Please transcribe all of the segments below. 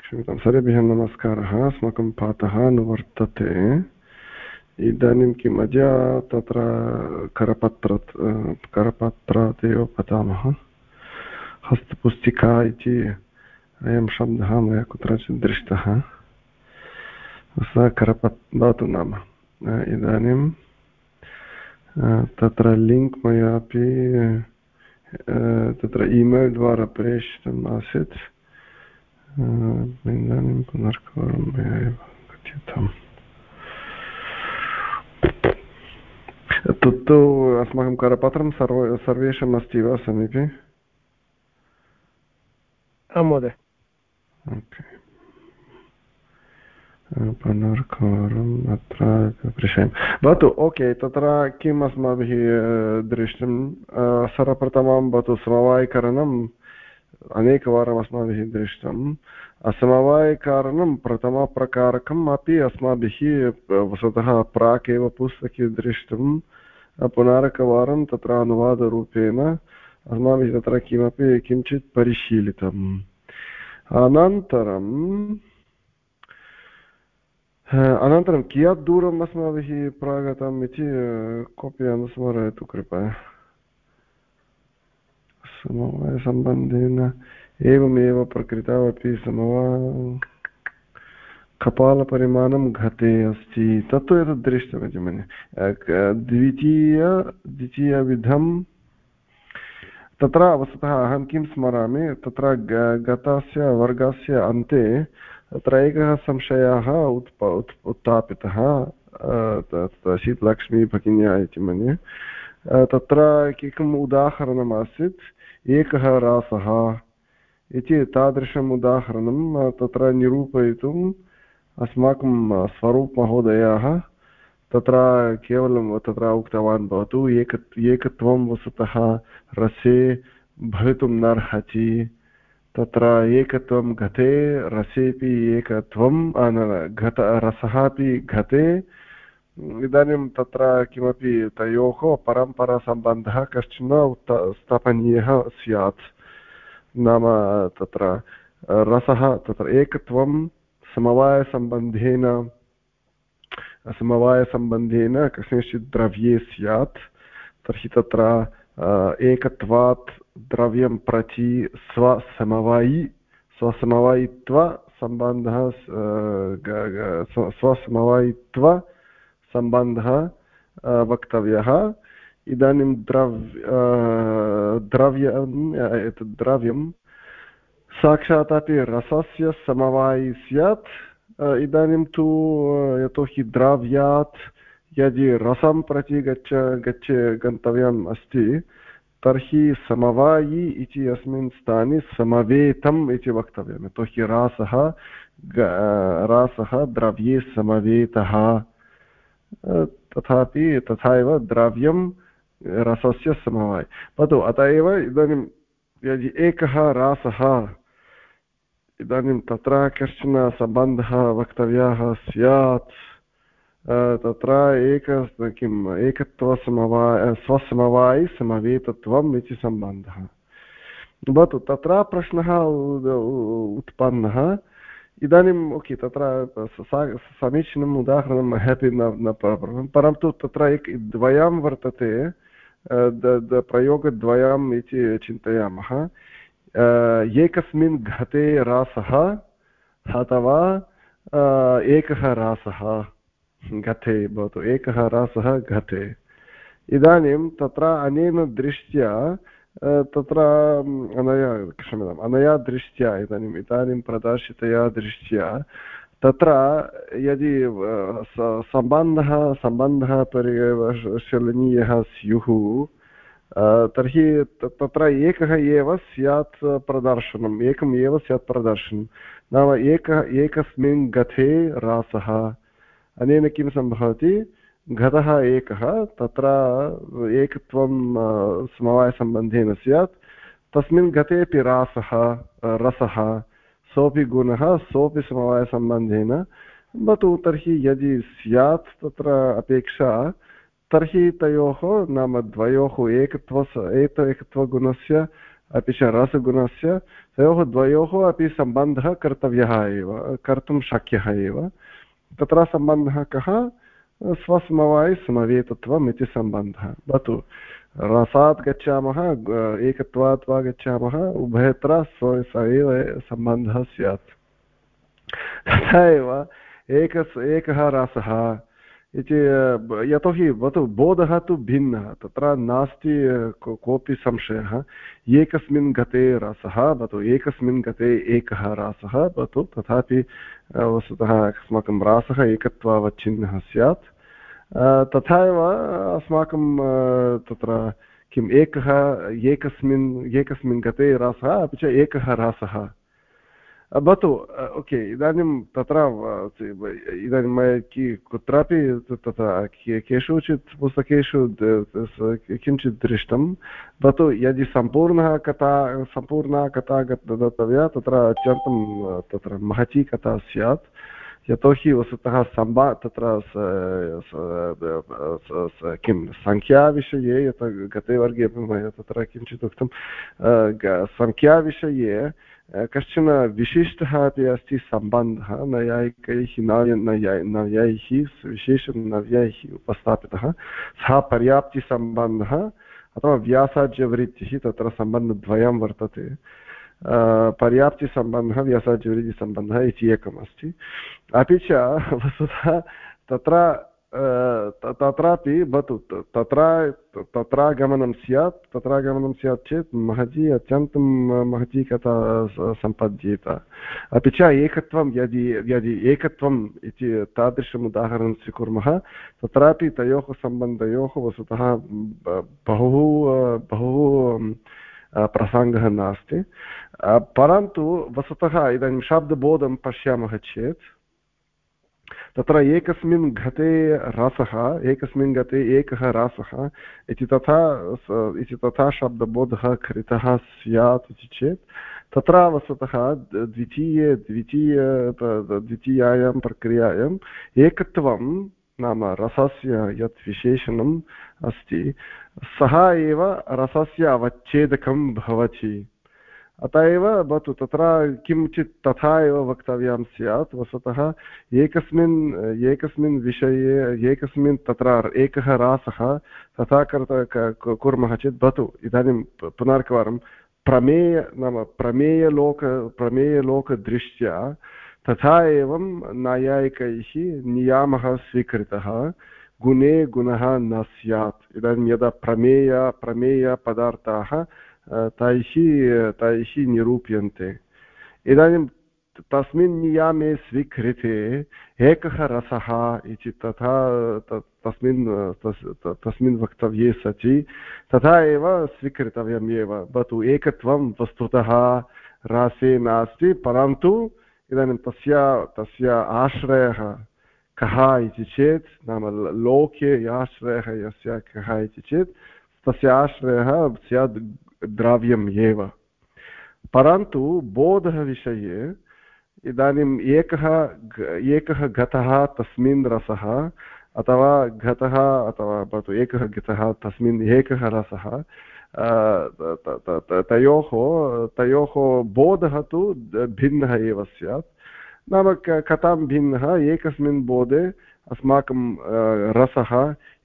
क्षम्यतां सर्वेभ्यः नमस्कारः। अस्माकं पाठः अनुवर्तते। इदानीं किम् अद्य तत्र करपत्र करपत्रात् एव पठामः। हस्तपुस्तिका इति अयं शब्दः, मया कुत्रचित् दृष्टः। सः करपत्, भवतु नाम। इदानीं तत्र लिङ्क् मयापि तत्र ईमेल् द्वारा प्रेषितम् आसीत्। इदानीं पुनर्कवारं मया एव कथ्यताम् तत्तु अस्माकं करपत्रं सर्व सर्वेषाम् अस्ति वा समीपे आं महोदय पुनर्कवारम् अत्र प्रेषयामि भवतु ओके तत्र किम् अस्माभिः दृष्टं सर्वप्रथमं भवतु समवायकरणम् अनेकवारम् अस्माभिः दृष्टम्। असमवायकारणं प्रथमप्रकारकम् अपि अस्माभिः वस्तुतः प्राक् एव पुस्तके दृष्टं पुनरेकवारं तत्र अनुवादरूपेण अस्माभिः तत्र किमपि किञ्चित् परिशीलितम्। अनन्तरं अनन्तरं कियत् अस्माभिः प्रागतम् इति कोऽपि अनुस्मरयतु कृपया। समवायसम्बन्धेन एवमेव प्रकृतमपि समवा कपालपरिमाणं घटे अस्ति। तत्तु एतत् दृष्टमिति मन्ये द्वितीय, द्वितीयविधं तत्र वस्तुतः अहं किं स्मरामि? तत्र गतस्य, वर्गस्य अन्ते तत्र एकः संशयः उत्प उत्थापितः शीतलक्ष्मी भगिन्या इति मन्ये। तत्र एकम् उदाहरणमासीत् एकः रासः इति तादृशम् उदाहरणं तत्र निरूपयितुम् अस्माकं स्वरूपमहोदयः तत्र केवलं, तत्र उक्तवान् भवतु, एक, एकत्वं वस्तुतः रसे भवितुं नार्हति, तत्र एकत्वं घटे रसेपि एकत्वं घट रसः अपि घटे इदानीं तत्र किमपि तयोः परम्परासम्बन्धः कश्चन स्थापनीयः स्यात् नाम तत्र रसः तत्र एकत्वं समवायसम्बन्धेन समवायसम्बन्धेन कस्मिंश्चित् द्रव्ये स्यात् तर्हि तत्र एकत्वात् द्रव्यं प्रति स्वसमवायि स्वसमवायित्वसम्बन्धः स्वसमवायित्व सम्बन्धः वक्तव्यः। इदानीं द्रव्य द्रव्यम् एतत् द्रव्यं साक्षात् अपि रसस्य समवायि स्यात्। इदानीं तु यतोहि द्रव्यात् यदि रसं प्रति गच्छ गच्छ, गन्तव्यम् अस्ति, तर्हि समवायि इति अस्मिन् स्थाने समवेतम् इति वक्तव्यम्। यतोहि रासः रासः द्रव्ये समवेतः। तथापि तथा एव द्रव्यं रसस्य समवाय। भवतु, अत एव इदानीं यदि एकः रासः, इदानीं तत्र कश्चन सम्बन्धः वक्तव्यः स्यात् तत्र एक किम् एकत्वसमवाय स्वसमवायि समवेतत्वम् इति सम्बन्धः। भवतु, तत्र प्रश्नः उत्पन्नः। इदानीम् ओके तत्र समीचीनम् उदाहरणं मयापि न न परन्तु तत्र एक द्वयं वर्तते प्रयोगद्वयम् इति चिन्तयामः एकस्मिन् घटे रासः अथवा एकः रासः घटे भवतु एकः रासः घटे इदानीं तत्र अनेन दृष्ट्या तत्र अनया क्षम्यताम् अनया दृष्ट्या इदानीम् इदानीं प्रदर्शितया दृष्ट्या तत्र यदि सम्बन्धः सम्बन्धः परिशीलनीयः स्युः तर्हि तत्र एकः एव स्यात् प्रदर्शनम् एकम् एव स्यात् प्रदर्शनं नाम एकः एकस्मिन् गथे रासः अनेन किं सम्भवति घटः एकः, तत्र एकत्वं समवायसम्बन्धेन स्यात्। तस्मिन् घटे अपि रासः रसः, सोऽपि गुणः, सोऽपि समवायसम्बन्धेन। भवतु तर्हि यदि स्यात्, तत्र अपेक्षा, तर्हि तयोः नाम द्वयोः एकत्व एक, एकत्वगुणस्य, अपि च रसगुणस्य, तयोः द्वयोः अपि सम्बन्धः कर्तव्यः एव, कर्तुं शक्यः एव। तत्र सम्बन्धः कः? स्वस्मवायि समवेतत्वम् इति सम्बन्धः भवतु, रसात् गच्छामः एकत्वात् वा गच्छामः, उभयत्र स्व, स एव सम्बन्धः स्यात्। तथा एव एकः एकः रसः इति यतोहि भवतु बोधः तु भिन्नः, तत्र नास्ति कोऽपि संशयः। एकस्मिन् गते रसः भवतु एकस्मिन् गते एकः रासः भवतु तथापि वस्तुतः अस्माकं रासः एकत्वावच्छिन्नः स्यात्। तथा एव अस्माकं तत्र किम्, एकः, एकस्मिन् एकस्मिन् गते रासः, अपि च एकः रासः। भवतु ओके इदानीं तत्र इदानीं कुत्रापि तत्र केषुचित् पुस्तकेषु किञ्चित् दृष्टं भवतु यदि सम्पूर्णः कथा सम्पूर्णा कथा दातव्या तत्र अत्यन्तं तत्र महती कथा स्यात् यतोहि वस्तुतः सम्बा तत्र किं सङ्ख्याविषये यत् गते वर्गे अपि मया तत्र किञ्चित् उक्तं सङ्ख्याविषये कश्चन विशिष्टः अपि अस्ति सम्बन्धः, नैयायिकैः नव्यैः विशेषनव्यैः उपस्थापितः। सः पर्याप्तिसम्बन्धः अथवा व्यासाज्यवृत्तिः, तत्र सम्बन्धद्वयं वर्तते। पर्याप्तिसम्बन्धः, व्यासाज्यवृत्तिसम्बन्धः इति एकम् अस्ति अपि च वस्तुतः तत्र तत्रापि भवतु तत्र तत्र गमनं स्यात् तत्र गमनं स्यात् चेत् महती अत्यन्तं महती कथा सम्पद्येत अपि च एकत्वं यदि यदि एकत्वम् इति तादृशम् उदाहरणं स्वीकुर्मः तत्रापि तयोः सम्बन्धयोः वस्तुतः बहु बहु प्रसङ्गः नास्ति परन्तु वस्तुतः इदानीं शब्दबोधं पश्यामः चेत् तत्र एकस्मिन् घटे रसः, एकस्मिन् गते एकः रासः, इति तथा इति तथा शब्दबोधः कृतः स्यात् इति चेत् तत्र वस्तुतः द्वितीये, द्वितीय द्वितीयायां प्रक्रियायाम् एकत्वं नाम रसस्य यत् विशेषणम् अस्ति, सः एव रसस्य अवच्छेदकं भवति। अत एव भवतु तत्र किञ्चित् तथा एव वक्तव्यं स्यात्, वस्तुतः एकस्मिन् एकस्मिन् विषये, एकस्मिन् तत्र एकः रासः तथा कर्त कुर्मः चेत् भवतु। इदानीं पुनरेकवारं प्रमेय, नाम प्रमेयलोक, प्रमेयलोकदृष्ट्या तथा एवं नैयायिकैः नियामः स्वीकृतः, गुणे गुणः न स्यात्। इदानीं यदा प्रमेय, प्रमेयपदार्थाः तैः तैः निरूप्यन्ते इदानीं तस्मिन् नियामे स्वीकृते एकः रसः इति तथा तस्मिन् तस्मिन् वक्तव्ये सचि तथा एव स्वीकर्तव्यम् एव भवतु एकत्वं वस्तुतः रासे नास्ति परन्तु इदानीं तस्य तस्य आश्रयः कः इति चेत् नाम लोके आश्रयः यस्य कः इति चेत् तस्य आश्रयः स्यात् द्रव्यम् एव। परन्तु बोधविषये इदानीम् एकः एकः घतः तस्मिन् रसः, अथवा घतः अथवा भवतु एकः घतः तस्मिन् एकः रसः तयोः तयोः बोधः तु भिन्नः एव स्यात्। नाम कथां भिन्नः, एकस्मिन् बोधे अस्माकं रसः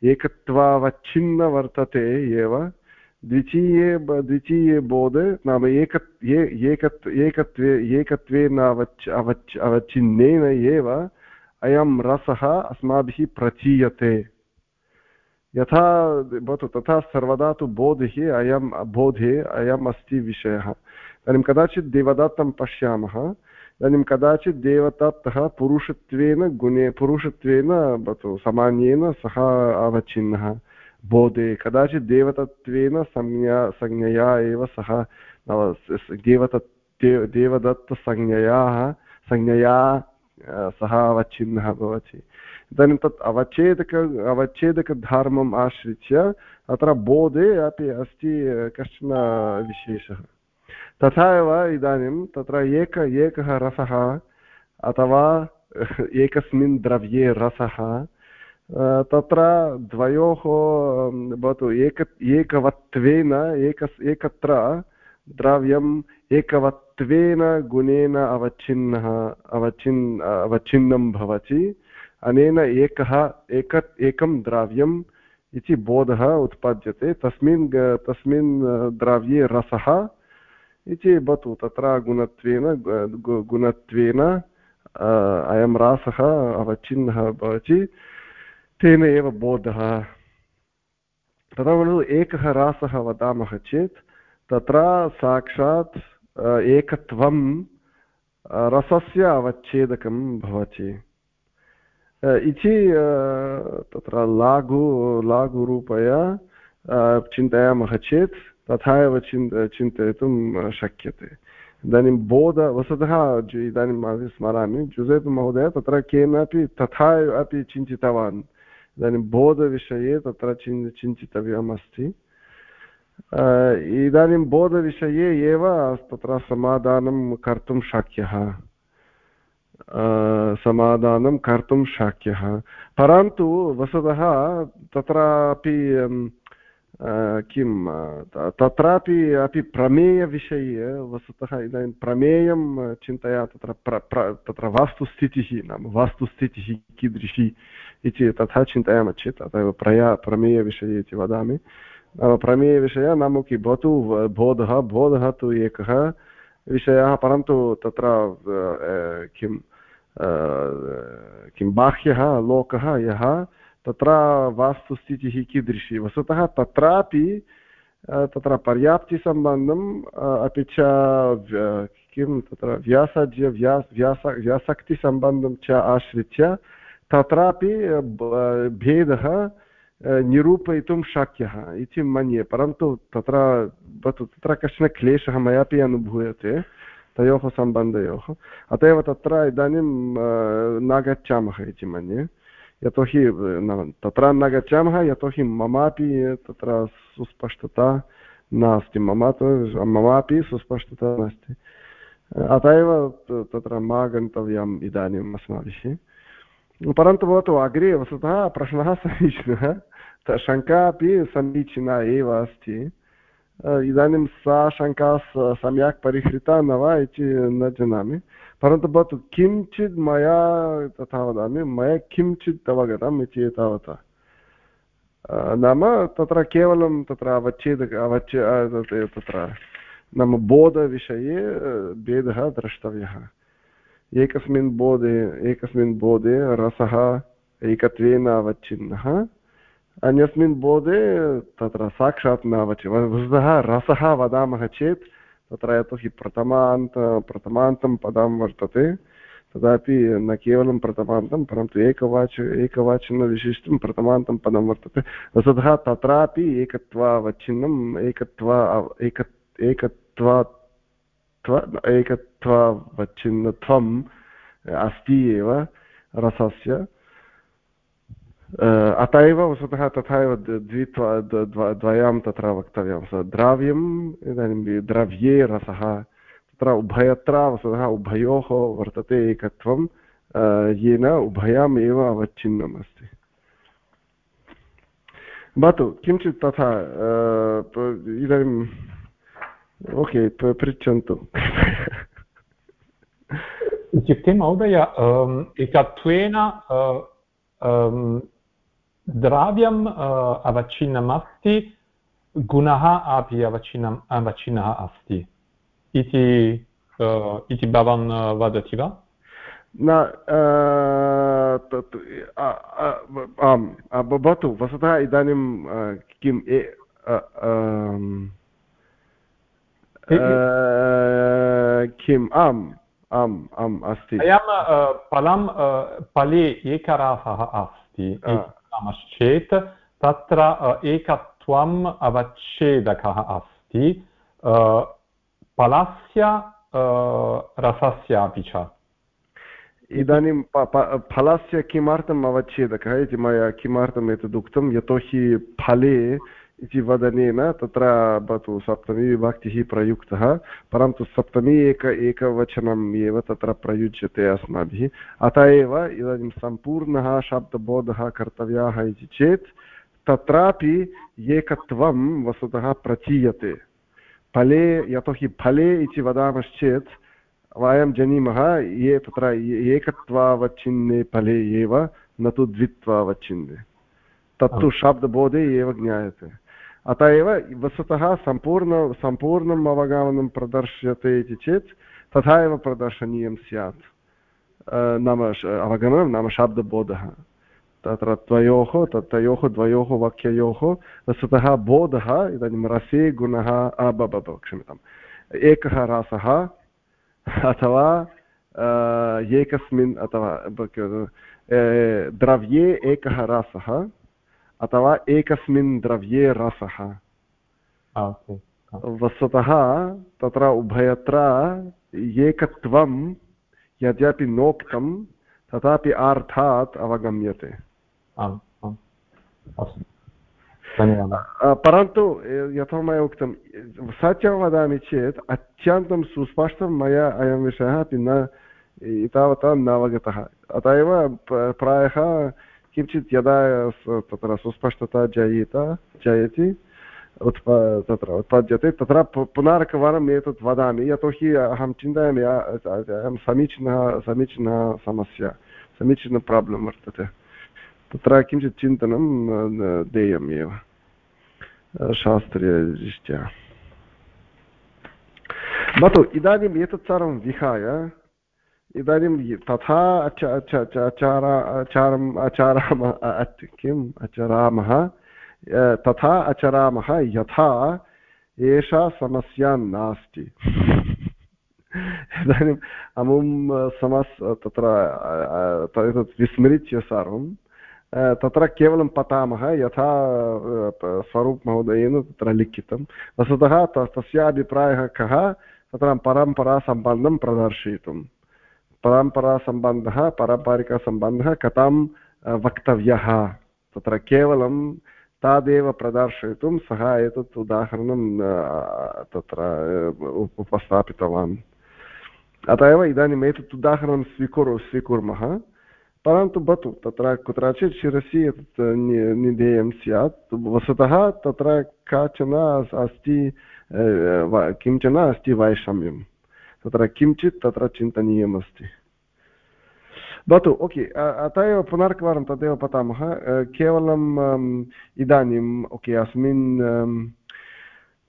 एकत्वावच्छिन्न वर्तते एव। द्वितीये द्वितीये बोधे नाम एक एकत्वे एकत्वेन अवच् अवच् अवच्छिन्नेन एव अयं रसः अस्माभिः प्रचीयते। यथा भवतु, तथा सर्वदा तु बोधिः अयं बोधे अयम् अस्ति विषयः। इदानीं कदाचित् देवदत्तं पश्यामः। इदानीं कदाचित् देवदत्तः पुरुषत्वेन गुणे, पुरुषत्वेन, भवतु, सामान्येन सः अवच्छिन्नः। बोधे कदाचित् देवतत्वेन संज्ञा संज्ञया एव सः देवतत् देवदत्तसंज्ञयाः, संज्ञया सः अवच्छिन्नः भवति। इदानीं तत् अवच्छेदक, अवच्छेदकधर्मम् आश्रित्य अत्र बोधे अपि अस्ति कश्चन विशेषः। तथा एव इदानीं तत्र एक, एकः रसः, अथवा, एकस्मिन् द्रव्ये रसः तत्र द्वयोः भवतु एक एकवत्वेन एक एकत्र द्रव्यम् एकवत्वेन गुणेन अवच्छिन्नः अवच्छिन् अवच्छिन्नं भवति अनेन एकः एक एकं द्रव्यम् इति बोधः उत्पद्यते तस्मिन् तस्मिन् द्रव्ये रसः इति भवतु तत्र गुणत्वेन गुणत्वेन अयं रासः अवच्छिन्नः भवति तेन एव बोधः। तथा एकः रासः वदामः चेत्, तत्र साक्षात् एकत्वं रसस्य अवच्छेदकं भवति। इति तत्र लाघु लाघुरूपया चिन्तयामः चेत्, तथा एव चिन्त, चिन्तयितुं शक्यते। इदानीं बोध वस्तुतः इदानीं स्मरामि। जुसेप् महोदय, तत्र केनापि तथा अपि चिन्तितवान्? इदानीं बोधविषये तत्र चिन् चिन्तितव्यम् अस्ति इदानीं बोधविषये एव तत्र समाधानं कर्तुं शक्यः। समाधानं कर्तुं शक्यः। परन्तु वस्तुतः तत्रापि किं तत्रापि अपि प्रमेयविषये वस्तुतः इदानीं प्रमेयं चिन्तया तत्र प्र, तत्र वास्तुस्थितिः नाम वास्तुस्थितिः कीदृशी इति तथा चिन्तयामः चेत् तथैव प्रया प्रमेयविषये इति वदामि। नाम प्रमेयविषयः नाम कि भवतु बोधः। बोधः तु एकः विषयः, परन्तु तत्र किं किं बाह्यः लोकः यः तत्र वास्तुस्थितिः कीदृशी? वस्तुतः तत्रापि तत्र पर्याप्तिसम्बन्धम् अपि च किं तत्र व्यासज्य, व्यास व्यास, व्यासक्तिसम्बन्धं च आश्रित्य तत्रापि भेदः निरूपयितुं शक्यः इति मन्ये। परन्तु तत्र तत्र कश्चन क्लेशः मयापि अनुभूयते, तयोः सम्बन्धयोः। अत एव तत्र इदानीं न गच्छामः इति मन्ये। यतोहि तत्र न गच्छामः यतोहि ममापि तत्र सुस्पष्टता नास्ति। मम तु, ममापि सुस्पष्टता नास्ति। अत एव तत्र मा गन्तव्यम् इदानीम् अस्माभिः। परन्तु भवतु अग्रे वस्तुतः प्रश्नः समीचीनः शङ्का अपि समीचीना एव अस्ति इदानीं सा शङ्का सम्यक् परिहृता न वा इति न जानामि परन्तु भवतु किञ्चित् मया तथा वदामि मया किञ्चित् अवगतम् इति एतावता नाम तत्र केवलं तत्र अवच्छेद अवच्छ तत्र नाम बोधविषये भेदः द्रष्टव्यः एकस्मिन् बोधे एकस्मिन् बोधे रसः एकत्वेन अवच्छिन्नः। अन्यस्मिन् बोधे तत्र साक्षात् न अवच्छिन्न वस्तुतः रसः वदामः चेत् तत्र यतोहि प्रथमान्त, प्रथमान्तं पदं वर्तते। तदापि न केवलं प्रथमान्तं, परन्तु एकवाच एकवाचनविशिष्टं प्रथमान्तं पदं वर्तते। वस्तुतः तत्रापि एकत्वावच्छिन्नम् एकत्वा एक एकत्वा एकत्वावच्छिन्नत्वम् अस्ति एव रसस्य। अत एव वस्तुतः तथा एव द्वित्वा द्वयं तत्र वक्तव्यं। स द्रव्यम्, इदानीं द्रव्ये रसः। तत्र उभयत्र वस्तुतः उभयोः वर्तते एकत्वं येन उभयम् एव अवच्छिन्नम् अस्ति। भवतु, किञ्चित् तथा इदानीम् ओके पृच्छन्तु इत्युक्ते महोदय एकत्वेन द्रव्यम् अवच्छिन्नमस्ति गुणः अपि अवच्छिन्नम् अवच्छिन्नः अस्ति इति इति भवान् वदति वा न आम् भवतु वस्तुतः इदानीं किं किम् आम् आम् आम् अस्ति अयं फलं फले एकरासः अस्ति नामश्चेत् तत्र एकत्वम् अवच्छेदकः अस्ति फलस्य रसस्यापि च इदानीं फलस्य किमर्थम् अवच्छेदकः इति मया किमर्थम् एतदुक्तं यतोहि फले इति वदनेन तत्र भवतु सप्तमी विभक्तिः प्रयुक्तः परन्तु सप्तमी एक एकवचनम् एव तत्र प्रयुज्यते अस्माभिः। अत एव इदानीं सम्पूर्णः शब्दबोधः कर्तव्यः इति चेत् तत्रापि एकत्वं वस्तुतः प्रचीयते। फले यतोहि फले इति वदामश्चेत् वयं जानीमः ये तत्र एकत्वावच्छिन्ने फले एव न तु द्वित्वावच्छिन्ने। तत्तु शब्दबोधे एव ज्ञायते। अत एव वस्तुतः सम्पूर्ण, सम्पूर्णम् अवगमनं प्रदर्श्यते इति चेत् तथा एव प्रदर्शनीयं स्यात्। नाम अवगमनं नाम शब्दबोधः। तत्र द्वयोः तयोः द्वयोः वाक्ययोः वस्तुतः बोधः, इदानीं रसे गुणः क्षम्यताम्। एकः रसः, अथवा एकस्मिन्, अथवा द्रव्ये एकः रसः। अथवा एकस्मिन् द्रव्ये रसः। वस्तुतः तत्र उभयत्र एकत्वं यद्यपि नोक्तं तथापि अर्थात् अवगम्यते। परन्तु यथा मया उक्तं सत्यं वदामि चेत् अत्यन्तं सुस्पष्टं मया अयं विषयः अपि न एतावता न अवगतः। अतः एव प्रायः किञ्चित् यदा तत्र सुस्पष्टता जायेत जायते उत्पा, तत्र उत्पाद्यते, तत्र पुनरेकवारम् एतत् वदामि, यतोहि अहं चिन्तयामि अहं समीचीनः, समीचीना समस्या, समीचीनं प्राब्लं वर्तते। तत्र किञ्चित् चिन्तनं देयम् एव। शास्त्रीयदृष्ट्या। भवतु, इदानीम् एतत् सर्वं विहाय इदानीं तथा आचार आचारम् आचारामः किम्? आचरामः तथा आचरामः यथा, एषा समस्या नास्ति। इदानीम् अमुं समस्, तत्र एतत् विस्मृत्य सर्वं तत्र केवलं पठामः, यथा स्वरूप् महोदयेन तत्र लिखितं। वस्तुतः तस्य अभिप्रायः कः? तत्र परम्परासम्बन्धं प्रदर्शयितुं परम्परासम्बन्धः, पारम्परिकसम्बन्धः कथं वक्तव्यः। तत्र केवलं तादेव प्रदर्शयितुं सः एतत् उदाहरणं तत्र उपस्थापितवान्। अत एव इदानीम् एतत् उदाहरणं स्वीकुरु, स्वीकुर्मः। परन्तु भवतु, तत्र कुत्रचित् शिरसि एतत् निधेयं स्यात्। वस्तुतः तत्र काचन अस्ति किंचन अस्ति वैषम्यं तत्र किञ्चित् तत्र चिन्तनीयमस्ति। भवतु, ओके अतः एव पुनरेकवारं तदेव पठामः। केवलम् इदानीम्, ओके, अस्मिन्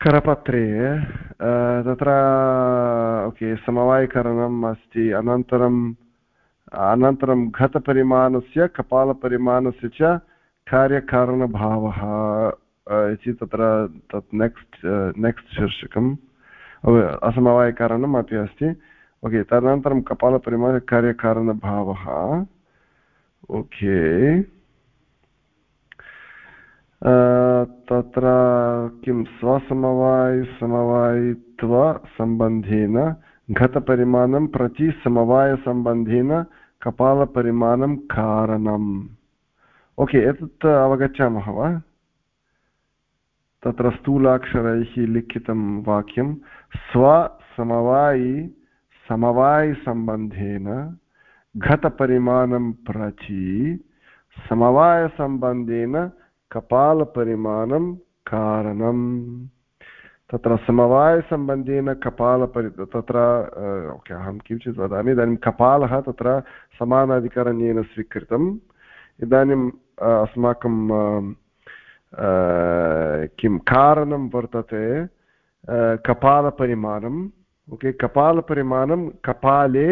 करपत्रे तत्र, ओके, समवायकरणम् अस्ति अनन्तरं अनन्तरं घतपरिमाणस्य कपालपरिमाणस्य च कार्यकारणभावः इति तत्र तत् नेक्स्ट् नेक्स्ट् शीर्षकम्। असमवायकारणम् अपि अस्ति ओके तदनन्तरं कपालपरिमाण कार्यकारणभावः ओके तत्र किं स्वसमवायसमवायित्वसम्बन्धेन घतपरिमाणं प्रति समवायसम्बन्धेन कपालपरिमाणं कारणम् ओके एतत् अवगच्छामः वा तत्र स्थूलाक्षरैः लिखितं वाक्यं स्वसमवायि समवायसम्बन्धेन घतपरिमाणं प्रचि समवायसम्बन्धेन कपालपरिमाणं कारणम्। तत्र समवायसम्बन्धेन कपालपरि, तत्र ओके, अहं किञ्चित् वदामि। इदानीं कपालः तत्र समानाधिकरण्येन स्वीकृतम्। इदानीम् अस्माकं किं कारणं वर्तते कपालपरिमाणम् ओके कपालपरिमाणं कपाले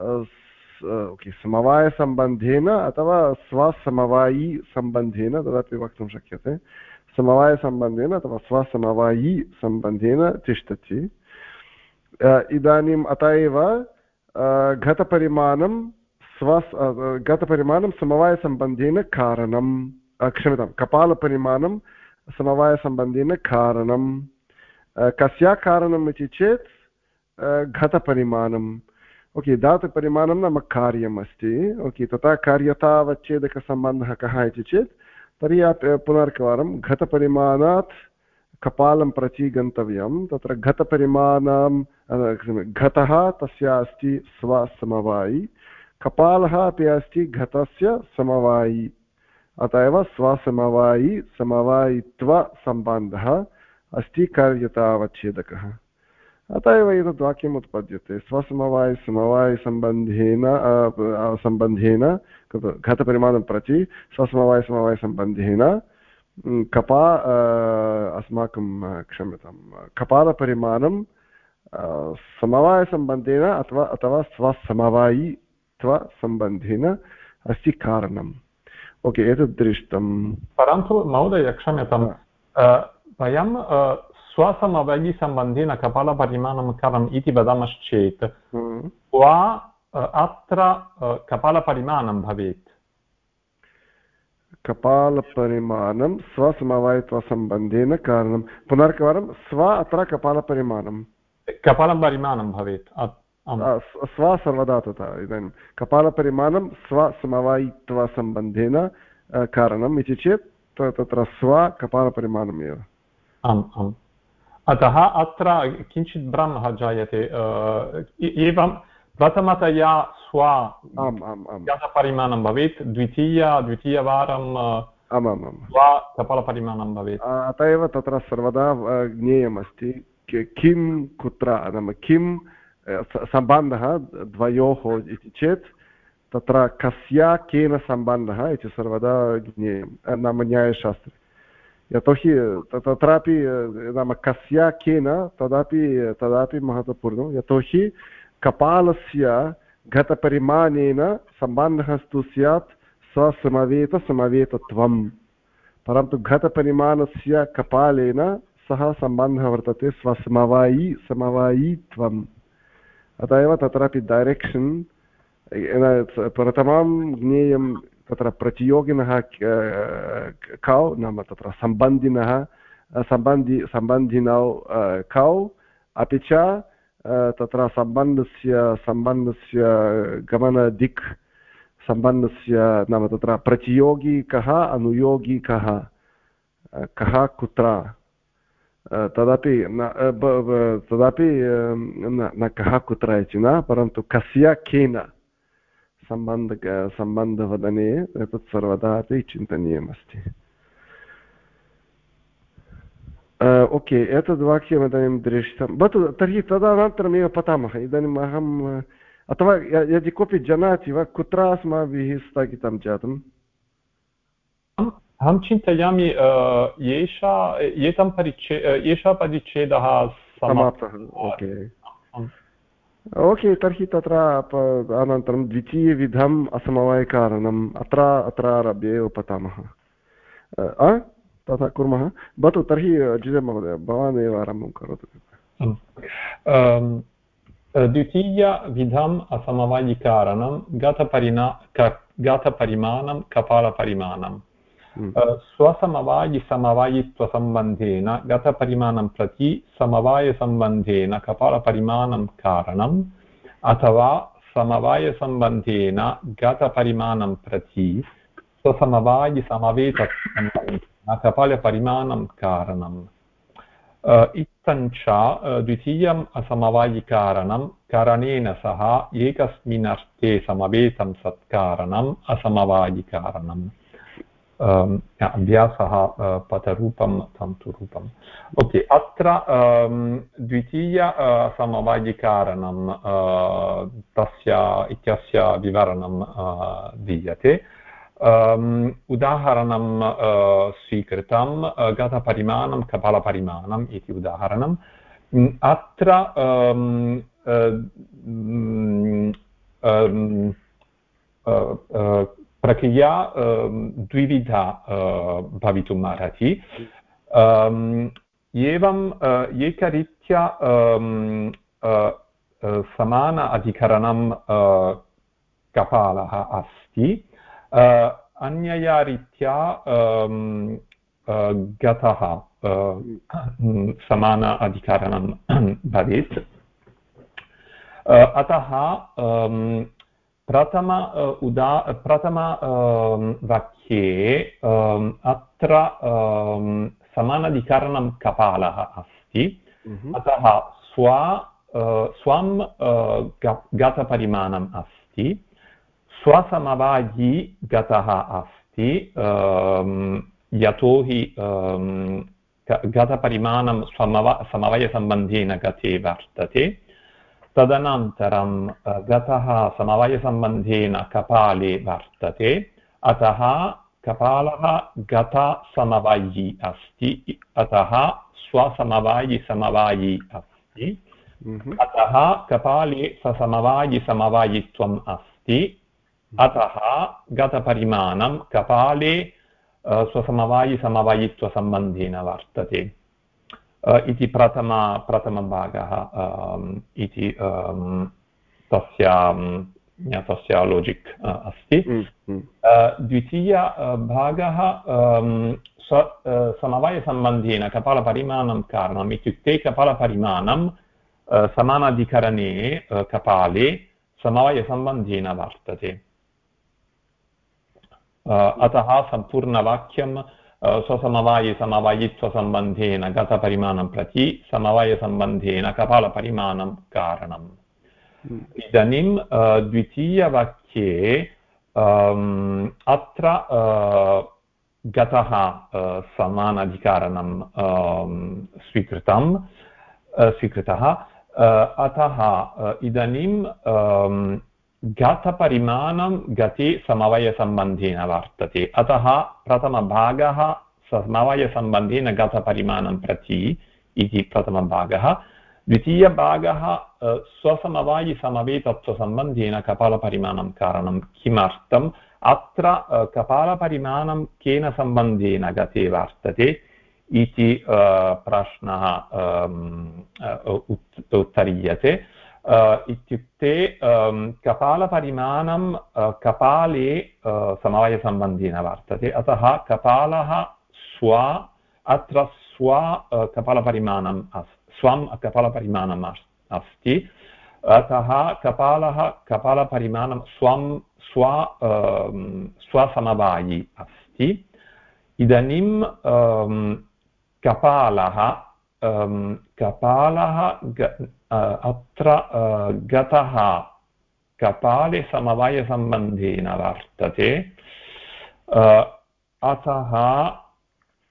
ओके समवायसम्बन्धेन अथवा स्वसमवायीसम्बन्धेन तदपि वक्तुं शक्यते समवायसम्बन्धेन अथवा स्वसमवायीसम्बन्धेन तिष्ठति इदानीम् अत एव घतपरिमाणं स्व गतपरिमाणं समवायसम्बन्धेन कारणं क्षम्यतां कपालपरिमाणं समवायसम्बन्धेन कारणं कस्य कारणम् इति चेत् घतपरिमाणम् ओके, धातुपरिमाणं नाम कार्यम् अस्ति। ओके, तथा कार्यतावच्छेदकसम्बन्धः कः इति चेत्, तर्हि पुनरेकवारं घतपरिमाणात् कपालं प्रति गन्तव्यं तत्र घतपरिमाणं घतः तस्य अस्ति स्वसमवायि, कपालः अपि अस्ति घतस्य समवायि। अत एव स्वसमवायि, समवायित्वसम्बन्धः। अस्ति कार्यतावच्छेदकः अत एव एतद् वाक्यम् उत्पद्यते। स्वसमवायसमवायसम्बन्धेन सम्बन्धेन घतपरिमाणं प्रति स्वसमवायसमवायसम्बन्धेन कपा अस्माकं क्षम्यतां कपालपरिमाणं समवायसम्बन्धेन अथवा अथवा स्वसमवायित्वसम्बन्धेन अस्ति कारणम्। ओके एतत् दृष्टं परन्तु महोदय क्षम्यतां वयं स्वसमवायिसम्बन्धेन कपालपरिमाणं कथम् इति वदामश्चेत्। वा अत्र कपालपरिमाणं भवेत् कपालपरिमाणं स्वसमवायित्वसम्बन्धेन कारणं पुनरेकवारं स्व अत्र कपालपरिमाणं कपालपरिमाणं भवेत् स्व सर्वदा तथा इदानीं कपालपरिमाणं स्वसमवायित्वसम्बन्धेन कारणम् इति चेत् तत्र स्व कपालपरिमाणमेव आम् आम् अतः अत्र किञ्चित् भ्रमः जायते एवं प्रथमतया स्व परिमाणं भवेत् द्वितीय द्वितीयवारं कपालपरिमाणं भवेत् अत एव तत्र सर्वदा ज्ञेयमस्ति किं कुत्र नाम किं सम्बन्धः द्वयोः इति चेत् तत्र कस्य केन सम्बन्धः इति सर्वदा ज्ञेयं नाम न्यायशास्त्रे यतोहि तत्रापि नाम कस्य केन तदापि तदापि महत्त्वपूर्णं यतोहि कपालस्य घटपरिमाणेन सम्बन्धः तु स्यात् स्वसमवेतसमवेतत्वं परन्तु घटपरिमाणस्य कपालेन सः सम्बन्धः वर्तते स्वसमवायी समवायीत्वम् अतः एव तत्रापि डैरेक्षन् प्रथमं ज्ञेयं तत्र प्रतियोगिनः कौ नाम तत्र सम्बन्धिनः सम्बन्धि, सम्बन्धिनौ कौ, अपि च तत्र सम्बन्धस्य सम्बन्धस्य गमनदिक्, सम्बन्धस्य नाम तत्र प्रतियोगी कः अनुयोगी कः कः कुत्र तदपि न तदपि न कः, कुत्र इति न, परन्तु कस्य, केन। सम्बन्ध सम्बन्धवदने एतत् सर्वदा अपि चिन्तनीयमस्ति ओके एतद् वाक्यम् इदानीं दृष्टं। भवतु तर्हि तदनन्तरमेव पठामः। इदानीम् अहम् अथवा यदि कोऽपि जानाति वा कुत्र अस्माभिः स्थगितं जातम्? अहं चिन्तयामि एषा एतं परिच्छे एषा परिच्छेदः समाप्तः। ओके। ओके तर्हि तत्र अनन्तरं द्वितीयविधम् असमवायकारणम् अत्र अत्र आरभ्य एव पठामः तथा कुर्मः भवतु तर्हि जिज महोदय भवान् एव आरम्भं करोतु द्वितीयविधम् असमवायिकारणं गतपरिणा गतपरिमाणं कपालपरिमाणम् स्वसमवायिसमवायित्वसम्बन्धेन गतपरिमाणं प्रति समवायसम्बन्धेन कपालपरिमाणं कारणम् अथवा समवायसम्बन्धेन गतपरिमाणं प्रति स्वसमवायिसमवेतसम्बन्धेन कपालपरिमाणं कारणम् इत्थञ्च द्वितीयम् असमवायिकारणं करणेन सह एकस्मिन् अर्थे समवेतं सत्कारणम् असमवायिकारणम् अभ्यासः पदरूपं तन्तुरूपम् ओके अत्र द्वितीय समवायिकारणं तस्य इत्यस्य विवरणं दीयते उदाहरणं स्वीकृतं गतपरिमाणं कपालपरिमाणम् इति उदाहरणम् अत्र प्रक्रिया द्विविधा भवितुम् अर्हति एवम् एकरीत्या समान अधिकरणं कपालः अस्ति अन्यया रीत्या गतः समान अधिकरणं भवेत् अतः प्रथम उदा प्रथम वाक्ये अत्र समानाधिकरणं कपालः अस्ति अतः स्व स्वं गतपरिमाणम् अस्ति स्वसमवायी गतः अस्ति यतोहि गतपरिमाणं समव समवयसम्बन्धेन गते वर्तते तदनन्तरं गतः समवयसम्बन्धेन कपाले वर्तते। अतः कपालः गतसमवायी अस्ति। अतः स्वसमवायिसमवायी अस्ति। हम्म। अतः कपाले ससमवायिसमवायित्वम् अस्ति। अतः गतपरिमाणं कपाले स्वसमवायिसमवायित्वसम्बन्धेन वर्तते। इति प्रथम प्रथमभागः इति तस्य तस्य लोजिक् अस्ति। द्वितीय भागः समवायसम्बन्धेन कपालपरिमाणं कारणम् इत्युक्ते कपालपरिमाणं समानाधिकरणे कपाले समवायसम्बन्धेन वर्तते अतः सम्पूर्णवाक्यं स्वसमवायिसमवायित्वसम्बन्धेन गतपरिमाणं प्रति समवायसम्बन्धेन कपालपरिमाणं कारणम् हम्म। इदानीं द्वितीयवाक्ये अत्र गतः समानाधिकारणं स्वीकृतं स्वीकृतः अतः इदानीं गतपरिमाणं गति समवयसम्बन्धेन वर्तते। अतः प्रथमभागः समवयसम्बन्धेन गतपरिमाणं प्रति इति प्रथमभागः। द्वितीयभागः स्वसमवायिसमवेतत्वसम्बन्धेन कपालपरिमाणं कारणं किमर्थम्? अत्र कपालपरिमाणं केन सम्बन्धेन गते वर्तते इति प्रश्नः उत्तरीयते। इत्युक्ते कपालपरिमाणं कपाले समवायसम्बन्धेन वर्तते अतः कपालः स्व अत्र स्व कपालपरिमाणम् अस्ति स्वं कपालपरिमाणम् अस्ति अतः कपालः कपालपरिमाणं स्वं स्व स्वसमवायि अस्ति इदानीं कपालः कपालः अत्र गतः कपाले समवायसम्बन्धेन वर्तते अतः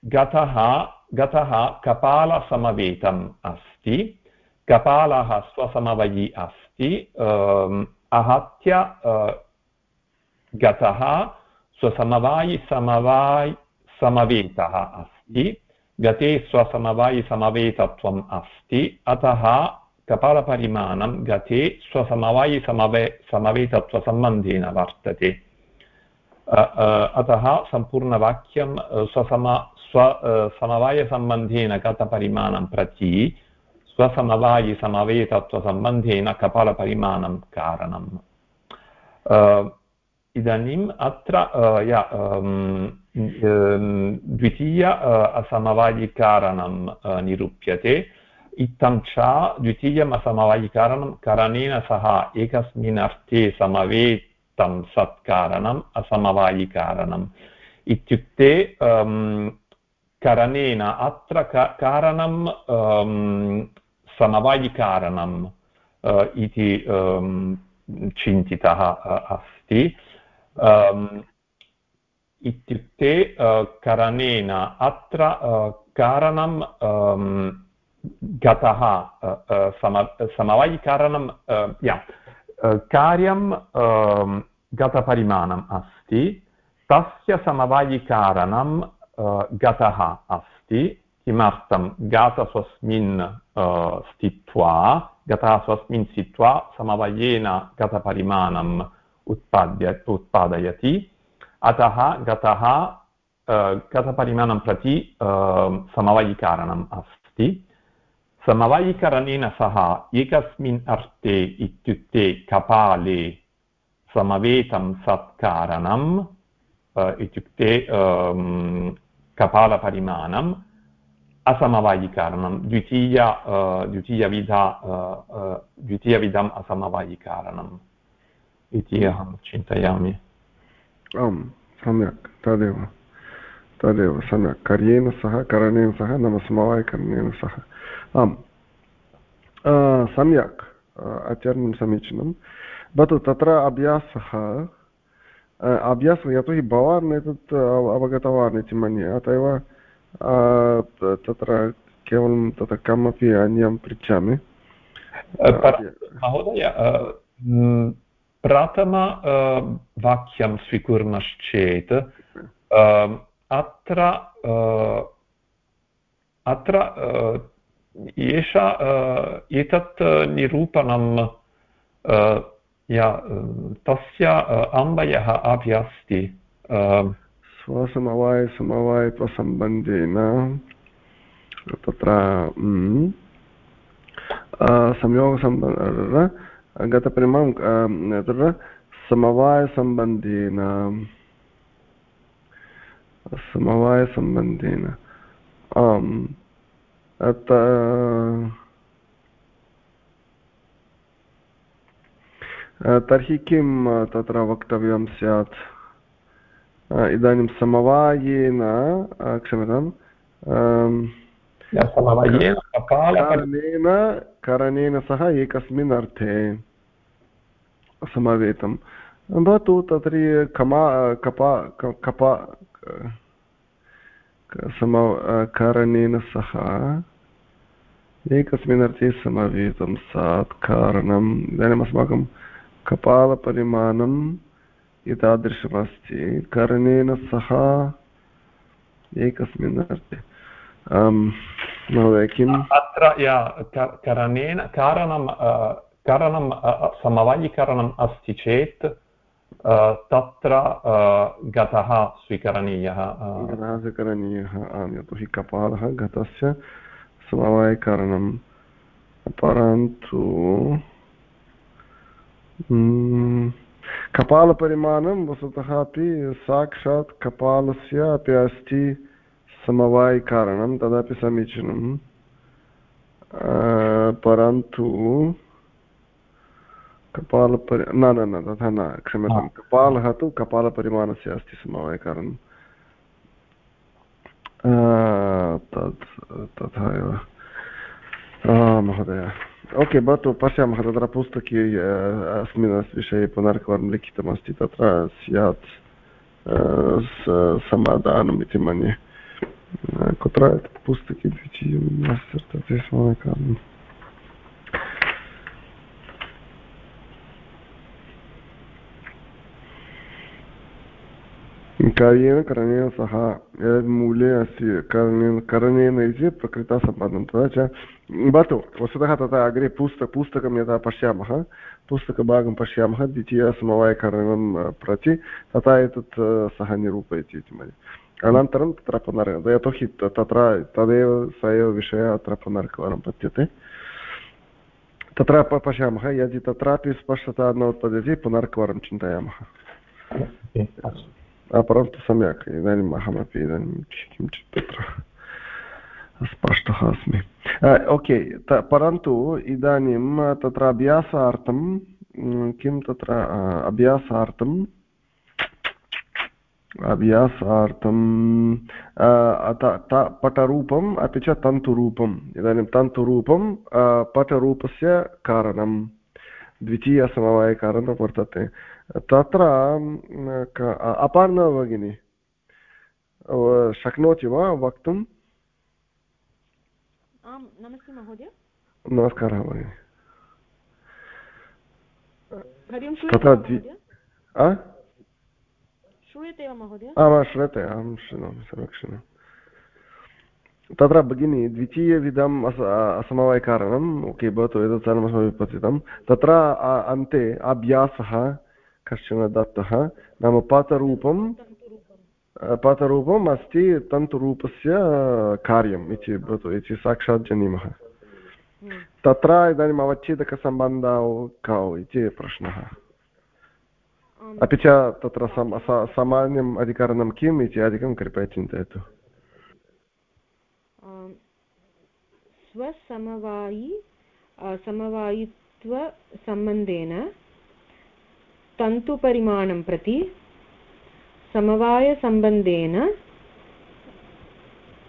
गतः गतः कपालसमवेतम् अस्ति कपालः स्वसमवयी अस्ति आहत्य गतः स्वसमवायिसमवायि समवेतः अस्ति गते स्वसमवायिसमवेतत्वम् अस्ति अतः कपालपरिमाणं गते स्वसमवायिसमवे समवेतत्वसम्बन्धेन वर्तते अतः सम्पूर्णवाक्यं स्वसम स्व समवायसम्बन्धेन गतपरिमाणं प्रति स्वसमवायिसमवेतत्वसम्बन्धेन कपालपरिमाणं कारणम् इदानीम् अत्र या द्वितीय असमवायिकारणं निरूप्यते इत्थं च द्वितीयम् असमवायिकारणं करणेन सह एकस्मिन् अर्थे समवेतं सत्कारणम् असमवायिकारणम् इत्युक्ते करणेन अत्र कारणं समवायिकारणम् इति चिन्तितः अस्ति इत्युक्ते करणेन अत्र कारणं गतः सम समवायिकारणं या कार्यं गतपरिमाणम् अस्ति, तस्य समवायिकारणं गतः अस्ति, किमर्थं? गातस्वस्मिन् स्थित्वा गतः स्वस्मिन् स्थित्वा समवयेन गतपरिमाणम् उत्पाद्य, उत्पादयति। अतः गतः गतपरिमाणं प्रति समवायिकारणम् अस्ति। समवायिकरणेन सह एकस्मिन् अर्थे इत्युक्ते कपाले समवेतं सत्कारणम् इत्युक्ते कपालपरिमाणम् असमवायिकारणं द्वितीय द्वितीयविध द्वितीयविधम् असमवायिकारणम् इति अहं चिन्तयामि। आम्, सम्यक्। तदेव। तदेव, सम्यक्। कर्येण सह, करणेन सह नाम समवायकरणेन सह। आम्। सम्यक्। आचरणं समीचीनं। भवतु, तत्र अभ्यासः। अभ्यासः यतोहि भवान् एतत् अवगतवान् इति मन्ये। अत एव तत्र केवलं तत्र कमपि अन्यं पृच्छामि। प्रथम वाक्यं स्वीकुर्मश्चेत् अत्र अत्र एषा एतत् निरूपणं या तस्य अन्वयः अपि अस्ति स्वसमवायसमवायत्वसम्बन्धेन तत्र संयोगसम्बन्ध गतपरिमां तत्र समवायसम्बन्धेन समवायसम्बन्धेन आम् तर्हि किं तत्र वक्तव्यं स्यात् इदानीं समवायेन क्षम्यताम् करणेन करणेन सह एकस्मिन् अर्थे समवेतं भवतु तत्र कमा कपा कपा सम कारणेन सह एकस्मिन् अर्थे समवेतं सात् कारणम् इदानीम् अस्माकं कपालपरिमाणम् एतादृशमस्ति करणेन सह एकस्मिन् अर्थे महोदय किम् अत्र करणेन कारणं कारणं समवायिकरणम् अस्ति चेत् तत्र गतः स्वीकरणीयः गतः स्वीकरणीयः आम् यतोहि कपालः गतस्य समवायकरणं परन्तु कपालपरिमाणं वस्तुतः अपि साक्षात् कपालस्य अपि अस्ति समवायकारणं तदपि समीचीनं परन्तु कपालपरि न न न तथा न क्षम्यतां। कपालः तु कपालपरिमाणस्य अस्ति समवायकारणं तत् तथा एव। महोदय। ओके भवतु पश्यामः तत्र पुस्तके अस्मिन् विषये पुनर्कवारं लिखितमस्ति तत्र स्यात् समाधानम् इति मन्ये। कुत्र पुस्तके द्वितीयं नास्ति समयकारणम् कार्येण करणेन सह यद् मूले अस्ति करणेन करणेन इति प्रकृतासम्बन्धं तथा च भवतु वस्तुतः तथा अग्रे पुस्तक पुस्तकं यदा पश्यामः पुस्तकभागं पश्यामः द्वितीयसमवायकरणं प्रति तथा एतत् सः निरूपयति इति मन्ये अनन्तरं तत्र पुनर् यतोहि तत्र तदेव स एव विषयः अत्र पुनर्कवारं पद्यते तत्र पश्यामः यदि तत्रापि स्पष्टता न उत्पद्यते पुनर्कवारं चिन्तयामः परन्तु सम्यक् इदानीम् अहमपि इदानीं किञ्चित् तत्र स्पष्टः अस्मि ओके परन्तु इदानीं तत्र अभ्यासार्थं किं तत्र अभ्यासार्थं अभ्यासार्थं पटरूपम् अपि च तन्तुरूपम्। इदानीं तन्तुरूपं पटरूपस्य कारणं द्वितीयसमवायकारणं वर्तते। तत्र अपर्णा भगिनी शक्नोति वा वक्तुं नमस्कारः भगिनि। तत्र श्रूयते वा महोदय आम् श्रूयते अहं शृणोमि सम्यक् शृणोमि तत्र भगिनी द्वितीयविधम् अस असमवायकारणम् ओके भवतु एतत् सर्वमस्माभिः पतितं तत्र अन्ते अभ्यासः कश्चन दत्तः नाम पातरूपं पातरूपम् अस्ति तन्तुरूपस्य कार्यम् इति भवतु इति साक्षात् जानीमः। तत्र इदानीम् अवच्छेदकसम्बन्धौ कौ इति प्रश्नः अपि च तत्र सामान्यम् अधिकरणं किम् इति अधिकं कृपया चिन्तयतु स्वसमवायि समवायित्वसम्बन्धेन तन्तुपरिमाणं प्रति समवायसम्बन्धेन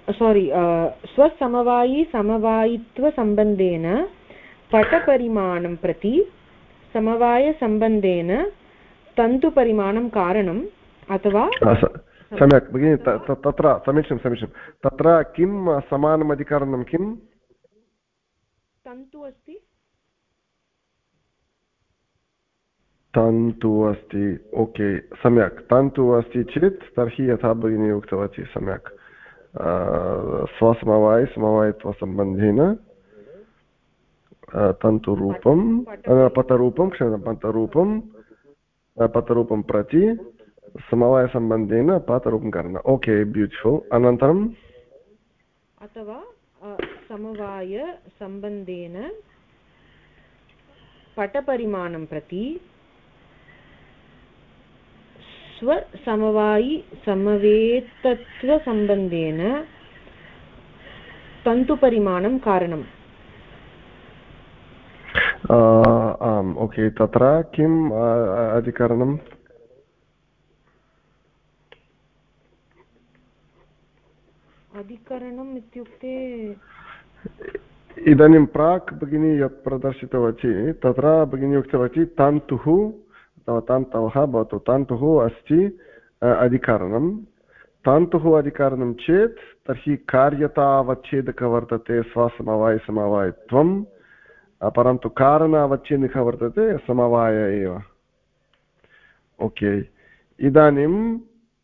सोरि स्वसमवायि समवायित्वसम्बन्धेन पटपरिमाणं प्रति समवायसम्बन्धेन तन्तुपरिमाणं कारणम् अथवा सम्यक् भगिनि तत्र समीचीनं समीचीनं। तत्र किं समानम् अधिकरणं किम्? तन्तु अस्ति। तन्तु अस्ति ओके सम्यक्। तन्तु अस्ति चेत् तर्हि यथा भगिनी उक्तवती सम्यक्। स्वसमवाय समवायत्वसम्बन्धेन तन्तुरूपं पतरूपं क्षम्यतां पतरूपं पतरूपं प्रति समवायसम्बन्धेन पातरूपं करणम् ओके ब्यूटिफुल् अनन्तरम् अथवा समवायसम्बन्धेन पटपरिमाणं प्रति स्वसमवायि समवेतत्वसम्बन्धेन तन्तुपरिमाणं कारणम् आम् ओके तत्र किम् अधिकरणम् अधिकरणम् इत्युक्ते इदानीं प्राक् भगिनी यत् प्रदर्शितवती तत्र भगिनी उक्तवती तन्तुः अथवा तन्तवः भवतु तन्तुः अस्ति अधिकरणं। तन्तुः अधिकरणं चेत् तर्हि कार्यतावच्छेदकः वर्तते स्वसमवायसमवायत्वं परन्तु कारणावच्छेदकः वर्तते समवाय एव ओके इदानीं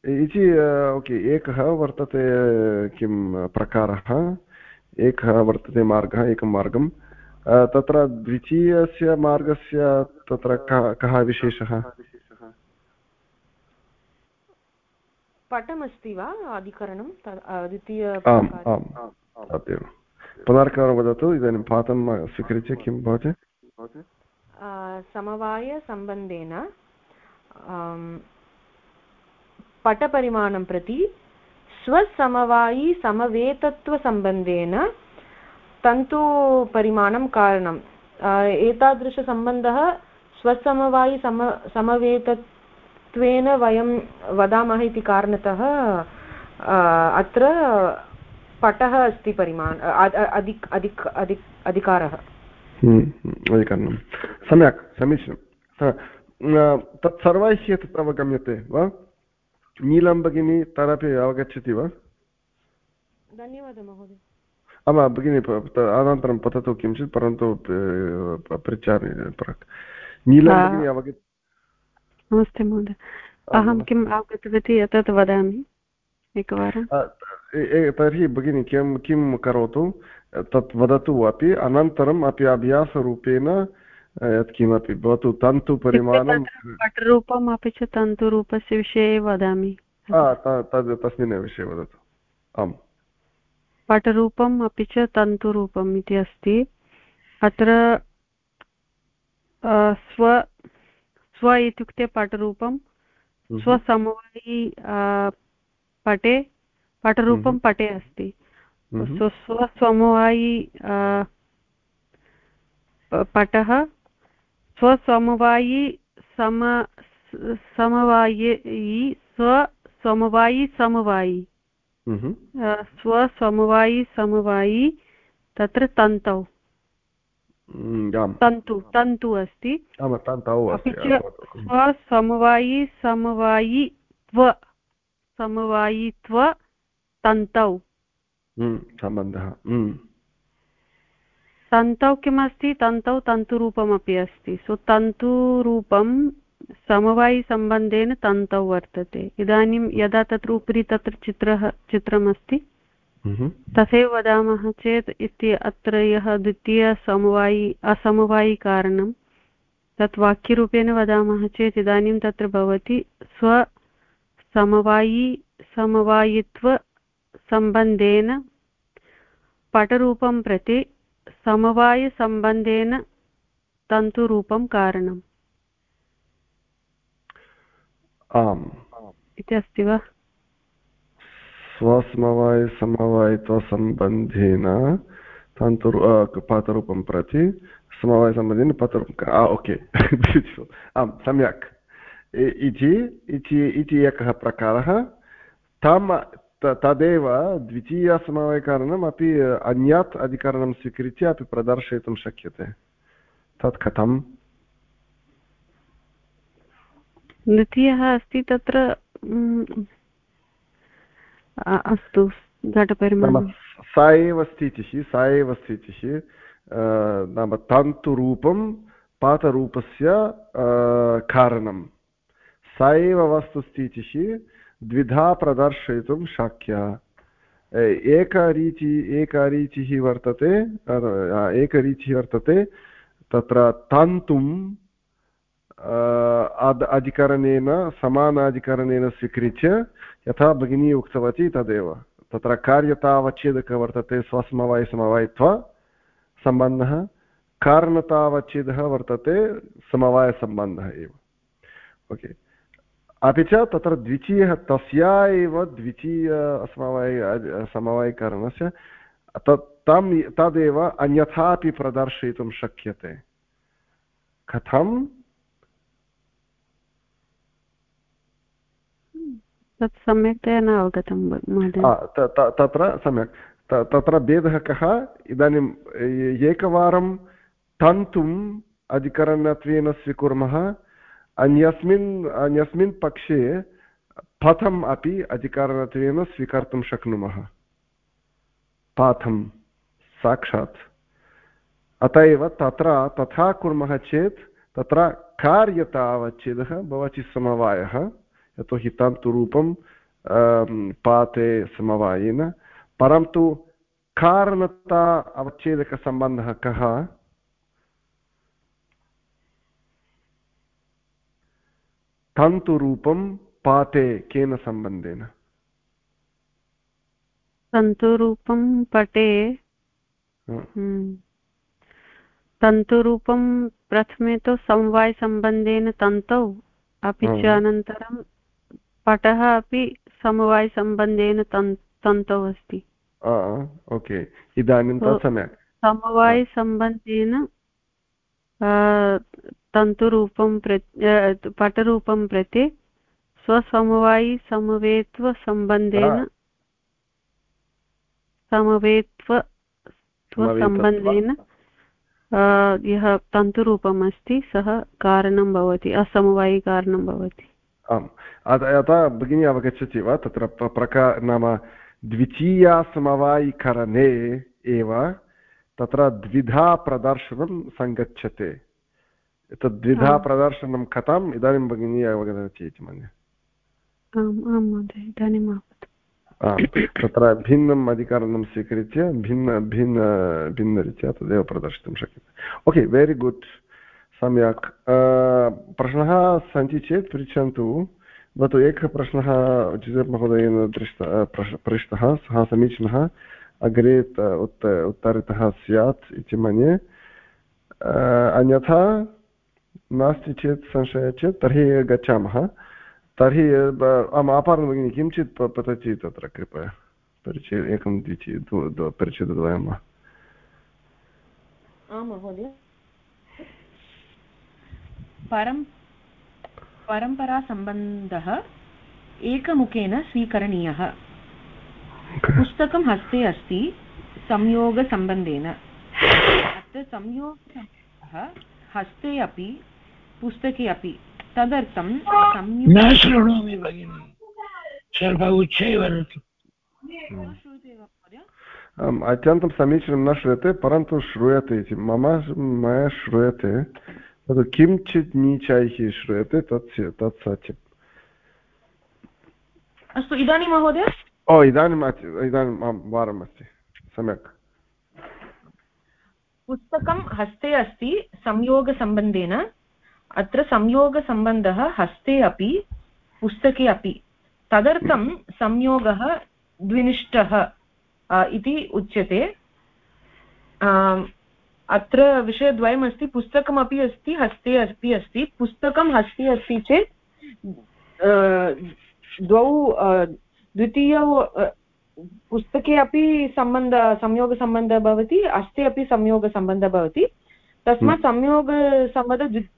इति ओके एकः वर्तते किं प्रकारः एकः वर्तते मार्गः एकं मार्गं तत्र द्वितीयस्य मार्गस्य तत्र कः विशेषः पटमस्ति वा अधिकरणं द्वितीय आम् आम् तदेव पुनर्कवारं वदतु इदानीं पातं स्वीकृत्य किं भवति समवायसम्बन्धेन पटपरिमाणं प्रति स्वसमवायि समवेतत्वसम्बन्धेन तन्तुपरिमाणं कारणम् एतादृशसम्बन्धः स्वसमवायि सम समवेतत्वेन वयं वदामः इति कारणतः अत्र पटः अस्ति परिमाण अधिक् अधिक् अधिक् अधिकारः। हम्म, हम्म, सम्यक् समीचीनं। तत् सर्वैः तत् अवगम्यते वा? नीलं भगिनी तदपि अवगच्छति वा? धन्यवादः महोदय। आमां भगिनि अनन्तरं पठतु किञ्चित् परन्तु पृच्छामि प्राक् नीलं भगिनी अवगत नमस्ते महोदय। अहं किम् अवगतवती एतत् वदामि? एकवारं तर्हि भगिनी किं किं करोतु तत् वदतु अपि अनन्तरम् अपि अभ्यासरूपेण यत्किमपि भवतु तन्तुपरिमाणं पटरूपम् अपि च तन्तुरूपस्य विषये वदामि तद् तस्मिन् विषये वदतु आम् पटरूपम् अपि च तन्तुरूपम् इति अस्ति अत्र स्व स्व इत्युक्ते पटरूपं। स्वसमवायि पटे पटरूपं हम्म। पटे अस्ति। हम्म। स्वसमवायि पटः स्वसमवायि सम समवायि स्वसमवायि समवायि। स्वसमवायि समवायि तत्र तन्तौ। तन्तु तन्तु अस्ति। अपि च स्वसमवायि समवायित्व समवायित्व तन्तौ। सम्बन्धः तन्तौ किमस्ति? तन्तौ तन्तुरूपमपि अस्ति। सो तन्तुरूपं समवायिसम्बन्धेन तन्तौ वर्तते। इदानीं यदा तत्र उपरि तत्र चित्रः चित्रमस्ति तथैव वदामः चेत् इति अत्र यः द्वितीयसमवायि असमवायिकारणं तत् वाक्यरूपेण वदामः चेत् इदानीं तत्र भवति स्वसमवायि समवायित्वसम्बन्धेन पटरूपं प्रति समवायसम्बन्धेन तन्तुरूपं कारणम्। आम्। इति अस्ति वा? स्वसमवायसमवायित्वसम्बन्धेन तन्तु पातरूपं प्रति समवायसम्बन्धेन पातरूपं ओके। आम् सम्यक्। इति इति एकः प्रकारः। तम् तदेव द्वितीयसमवायकारणम् अपि अन्यात् अधिकरणं स्वीकृत्य अपि प्रदर्शयितुं शक्यते तत् कथम् द्वितीयः अस्ति तत्र अस्तु सा एव स्थितिः सा एव स्थितिः नाम तन्तुरूपं पातरूपस्य कारणं सा एव वस्तुस्थितिः द्विधा प्रदर्शयितुं शक्या। एकरीचि एकरीचिः वर्तते एकरीचिः वर्तते, तत्र तन्तुम् अधिकरणेन, समानाधिकरणेन स्वीकृत्य यथा भगिनी उक्तवती तदेव। तत्र कार्यतावच्छेदकः वर्तते स्वसमवायसमवायित्वा सम्बन्धः। कारणतावच्छेदः वर्तते समवायसम्बन्धः एव। ओके। अपि च तत्र द्वितीयः तस्या एव द्वितीय समवाय समवायिकरणस्य तत् तं तदेव अन्यथापि प्रदर्शयितुं शक्यते। कथं? तत् सम्यक्तया न अवगतं तत्र सम्यक्। तत्र भेदः कः? इदानीम् एकवारं तन्तुम् अधिकरणत्वेन स्वीकुर्मः। अन्यस्मिन् अन्यस्मिन् पक्षे पथम् अपि अधिकरणत्वेन स्वीकर्तुं शक्नुमः पाथं साक्षात् अत एव तत्र तथा कुर्मः चेत् तत्र कार्यतावच्छेदः भवति समवायः यतोहि तन्तुरूपं पाते समवायेन परन्तु कारणता अवच्छेदकसम्बन्धः कः तन्तुरूपं पाते केन सम्बन्धेन? तन्तुरूपं पटे हम्म। तन्तुरूपं प्रथमे तु समवायसम्बन्धेन तन्तौ अपि च अनन्तरं पटः अपि समवायसम्बन्धेन तन्तौ अस्ति। ओके। इदानीं तत् सम्यक्। समवायसम्बन्धेन तन्तुरूपं प्र पटरूपं प्रति स्वसमवायिसमवेत्वसम्बन्धेन समवेत्व स्वसम्बन्धेन यः तन्तुरूपम् अस्ति सः कारणं भवति असमवायिकारणं भवति। आम्। अतः भगिनी अवगच्छति वा? तत्र प्रका नाम द्वितीयासमवायिकरणे एव तत्र द्विधा प्रदर्शनं सङ्गच्छते। एतद् द्विधा प्रदर्शनं कथम् इदानीं भगिनी अवगतवती इति मन्ये तत्र भिन्नम् अधिकरणं स्वीकृत्य भिन्न भिन्न भिन्नरीत्या तदेव प्रदर्शितुं शक्यते ओके वेरि गुड् सम्यक् प्रश्नः सन्ति चेत् पृच्छन्तु भवतु एकः प्रश्नः महोदयेन दृष्टः पृष्टः सः समीचीनः अग्रे उत् उत्तरितः स्यात् इति मन्ये अन्यथा नास्ति चेत् संशयः चेत् तर्हि गच्छामः। तर्हि आपारं भगिनि, किञ्चित् पतति तत्र कृपया। परिचय, एकं द्विचि परिचयद्वयं। वा परं, परम्परासम्बन्धः एकमुखेन स्वीकरणीयः। पुस्तकं हस्ते अस्ति, संयोगसम्बन्धेन। अत्र संयोगसम्बन्धः हस्ते अपि पुस्तके अपि तदर्थं न शृणोमि भगिनि। सर्व उच्चै वदतु अत्यन्तं समीचीनं न श्रूयते परन्तु श्रूयते इति। मम मया श्रूयते तद् किञ्चित् नीचैः श्रूयते तत् तत् सत्यम्। अस्तु इदानीं महोदय? ओ इदानीम् इदानीम् आं वारम् अस्ति सम्यक्। पुस्तकं हस्ते अस्ति संयोगसम्बन्धेन। अत्र संयोगसम्बन्धः हस्ते अपि पुस्तके अपि। तदर्थं संयोगः द्विनिष्ठः इति उच्यते। अत्र विषयद्वयमस्ति पुस्तकमपि अस्ति हस्ते अपि अस्ति। पुस्तकं हस्ते अस्ति चेत् द्वौ द्वितीयौ पुस्तके अपि सम्बन्ध संयोगसम्बन्धः भवति हस्ते अपि संयोगसम्बन्धः भवति। तस्मात् हम्म। संयोगसम्बन्ध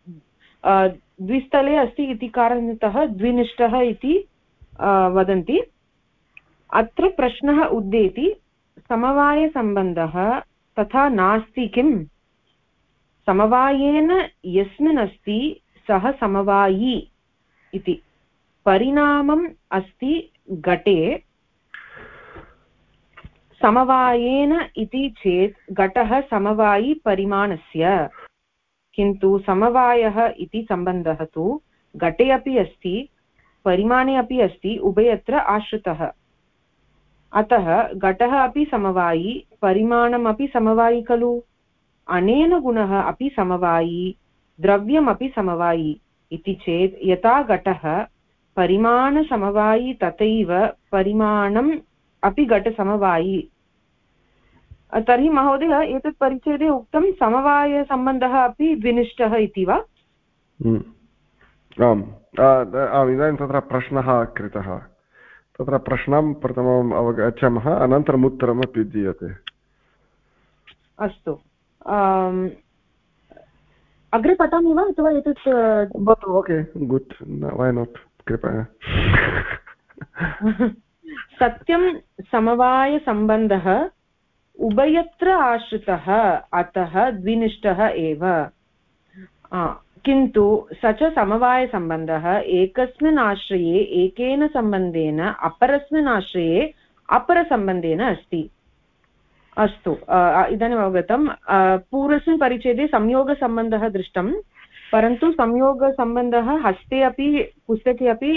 द्विस्थले अस्ति इति कारणतः द्विनिष्ठः इति वदन्ति। अत्र प्रश्नः उद्देति, समवायसम्बन्धः तथा नास्ति किम् समवायेन यस्मिन् अस्ति, सः समवायी इति। परिणामम् अस्ति घटे। समवायेन इति चेत् घटः समवायिपरिमाणस्य किन्तु समवायः इति सम्बन्धः तु घटे अपि अस्ति, परिमाणे अपि अस्ति, उभयत्र आश्रितः। अतः घटः अपि समवायी परिमाणमपि समवायि खलु। अनेन गुणः अपि समवायी द्रव्यमपि समवायी इति चेत् यथा घटः परिमाणसमवायी तथैव परिमाणम् अपि घटसमवायी तर्हि महोदय एतत् परिच्छेदे उक्तं समवायसम्बन्धः अपि द्विनिष्ठः इति वा? हम्म। आम्। आम् इदानीं तत्र प्रश्नः कृतः। तत्र प्रश्नं प्रथमम् अवगच्छामः अनन्तरम् उत्तरमपि दीयते। अस्तु। अग्रे पठामि वा अथवा एतत् भवतु ओके गुड्। वै नाट् कृपया। सत्यं समवायसम्बन्धः उभयत्र आश्रितः, अतः द्विनिष्ठः एव। किन्तु स च समवायसम्बन्धः एकस्मिन् आश्रये एकेन सम्बन्धेन, अपरस्मिन् आश्रये अपरसम्बन्धेन अस्ति। अस्तु इदानीम् अवगतं पूर्वस्मिन् परिच्छेदे संयोगसम्बन्धः दृष्टं परन्तु संयोगसम्बन्धः हस्ते अपि, पुस्तके अपि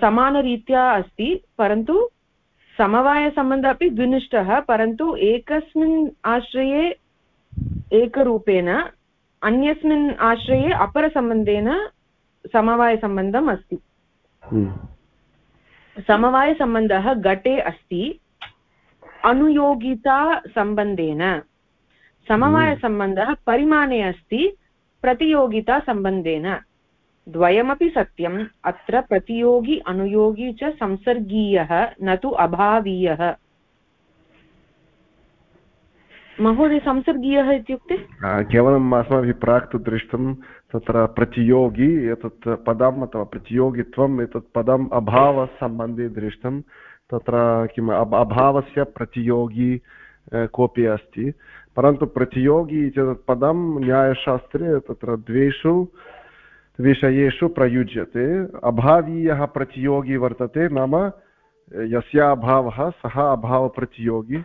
समानरीत्या अस्ति, परन्तु समवायसम्बन्धः अपि द्विनिष्ठः परन्तु एकस्मिन् आश्रये एकरूपेण अन्यस्मिन् आश्रये अपरसम्बन्धेन समवायसम्बन्धम् अस्ति। हम्म। समवायसम्बन्धः घटे अस्ति। अनुयोगितासम्बन्धेन समवायसम्बन्धः परिमाणे अस्ति। प्रतियोगितासम्बन्धेन द्वयमपि सत्यम्। अत्र प्रतियोगी, अनुयोगी च संसर्गीयः, न तु अभावीयः। महोदय, संसर्गीयः इत्युक्ते? केवलम् अस्माभिः प्राक् तु दृष्टं तत्र प्रतियोगी, एतत् पदम् अथवा प्रतियोगित्वम्, एतत् पदम् अभावसम्बन्धे दृष्टं तत्र किम् अभावस्य प्रतियोगी कोऽपि अस्ति। परन्तु प्रतियोगी इत्येतत् पदं न्यायशास्त्रे तत्र द्वेषु विषयेषु प्रयुज्यते। अभावीयः प्रतियोगी वर्तते नाम यस्य अभावः सः अभावप्रतियोगी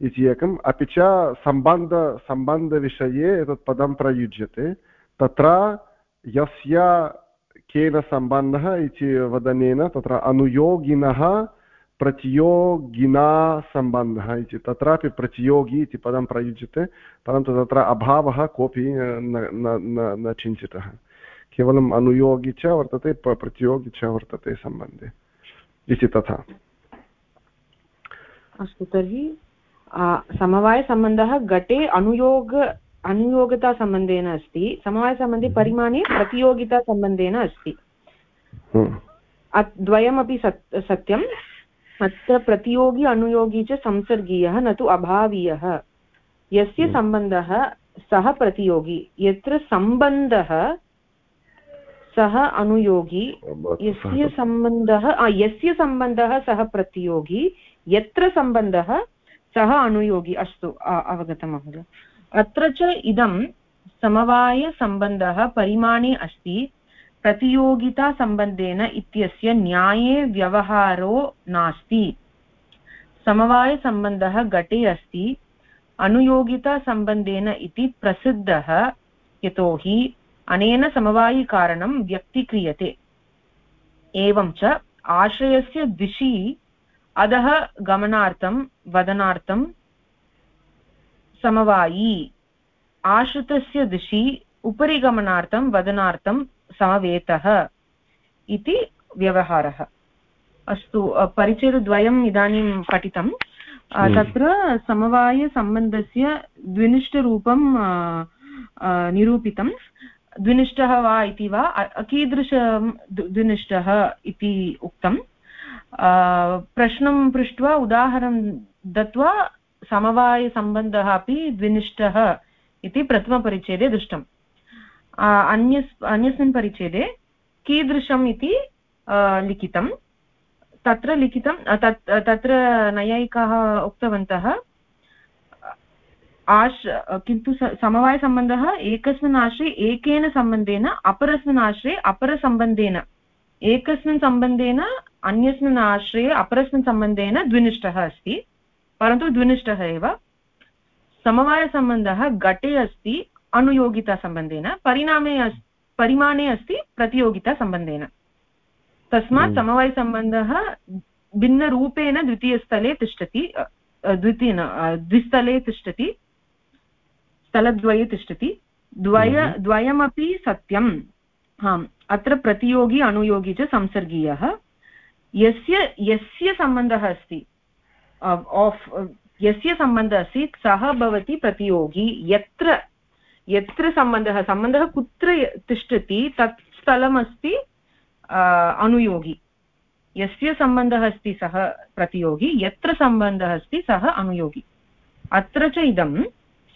इति एकम्। अपि च सम्बन्ध, सम्बन्धविषये एतत् पदं प्रयुज्यते। तत्र यस्य केन सम्बन्धः इति वदनेन तत्र अनुयोगिनः प्रतियोगिना सम्बन्धः इति। तत्रापि प्रतियोगी इति पदं प्रयुज्यते, परन्तु तत्र अभावः कोऽपि न चिन्तितः। केवलम् अनुयोगी च वर्तते प्रतियोगी च वर्तते सम्बन्धे। इति तथा। अस्तु तर्हि समवायसम्बन्धः घटे अनुयोग अनुयोगितासम्बन्धेन अस्ति। समवायसम्बन्धे परिमाणे प्रतियोगितासम्बन्धेन अस्ति। हम्म। द्वयमपि सत् सत्यम्। अत्र प्रतियोगी अनुयोगी च संसर्गीयः न तु अभावीयः। यस्य हम्म। सम्बन्धः सः प्रतियोगी यत्र सम्बन्धः सः अनुयोगी यस्य सम्बन्धः यस्य सम्बन्धः सः प्रतियोगी यत्र सम्बन्धः सः अनुयोगी अस्तु अवगतं महोदय। अत्र च इदं समवायसम्बन्धः परिमाणे अस्ति प्रतियोगितासम्बन्धेन इत्यस्य न्याये व्यवहारो नास्ति। समवायसम्बन्धः घटे अस्ति अनुयोगितासम्बन्धेन इति प्रसिद्धः यतोहि अनेन समवायिकारणं व्यक्तीक्रियते। एवं च आश्रयस्य दिशि अधः गमनार्थं वदनार्थं समवायी। आश्रितस्य दिशि उपरि गमनार्थं वदनार्थं समवेतः इति व्यवहारः। अस्तु परिचयद्वयम् इदानीं पठितं। हम्म। तत्र समवायसम्बन्धस्य द्विनिष्ठरूपं निरूपितं। द्विनिष्ठः वा इति वा कीदृशं द्विनिष्ठः इति उक्तं. प्रश्नं पृष्ट्वा उदाहरणं दत्वा समवायसम्बन्धः अपि द्विनिष्ठः इति प्रथमपरिच्छेदे दृष्टम्. अन्यस्, अन्यस्मिन् परिच्छेदे कीदृशम् इति लिखितं. तत्र लिखितं तत्, तत्र नैयायिकाः उक्तवन्तः आश् किन्तु समवायसम्बन्धः एकस्मिन् आश्रये एकेन सम्बन्धेन अपरस्मिन् आश्रये अपरसम्बन्धेन। एकस्मिन् सम्बन्धेन अन्यस्मिन् आश्रये अपरस्मिन् सम्बन्धेन द्विनिष्ठः अस्ति परन्तु द्विनिष्ठः एव। समवायसम्बन्धः घटे अस्ति अनुयोगितासम्बन्धेन परिणामे अस् परिमाणे अस्ति प्रतियोगितासम्बन्धेन। तस्मात् हम्म। समवायसम्बन्धः भिन्नरूपेण द्वितीयस्थले तिष्ठति द्वितीय द्विस्थले तिष्ठति। स्थलद्वये तिष्ठति। द्वय हम्म। द्वयमपि सत्यम्। आम् अत्र प्रतियोगी अनुयोगी च संसर्गीयः। यस्य यस्य सम्बन्धः अस्ति आफ् यस्य सम्बन्धः अस्ति सः भवति प्रतियोगी। यत्र यत्र सम्बन्धः सम्बन्धः कुत्र तिष्ठति तत् स्थलमस्ति अनुयोगी। यस्य सम्बन्धः अस्ति सः प्रतियोगी। यत्र सम्बन्धः अस्ति सः अनुयोगी। अत्र च इदं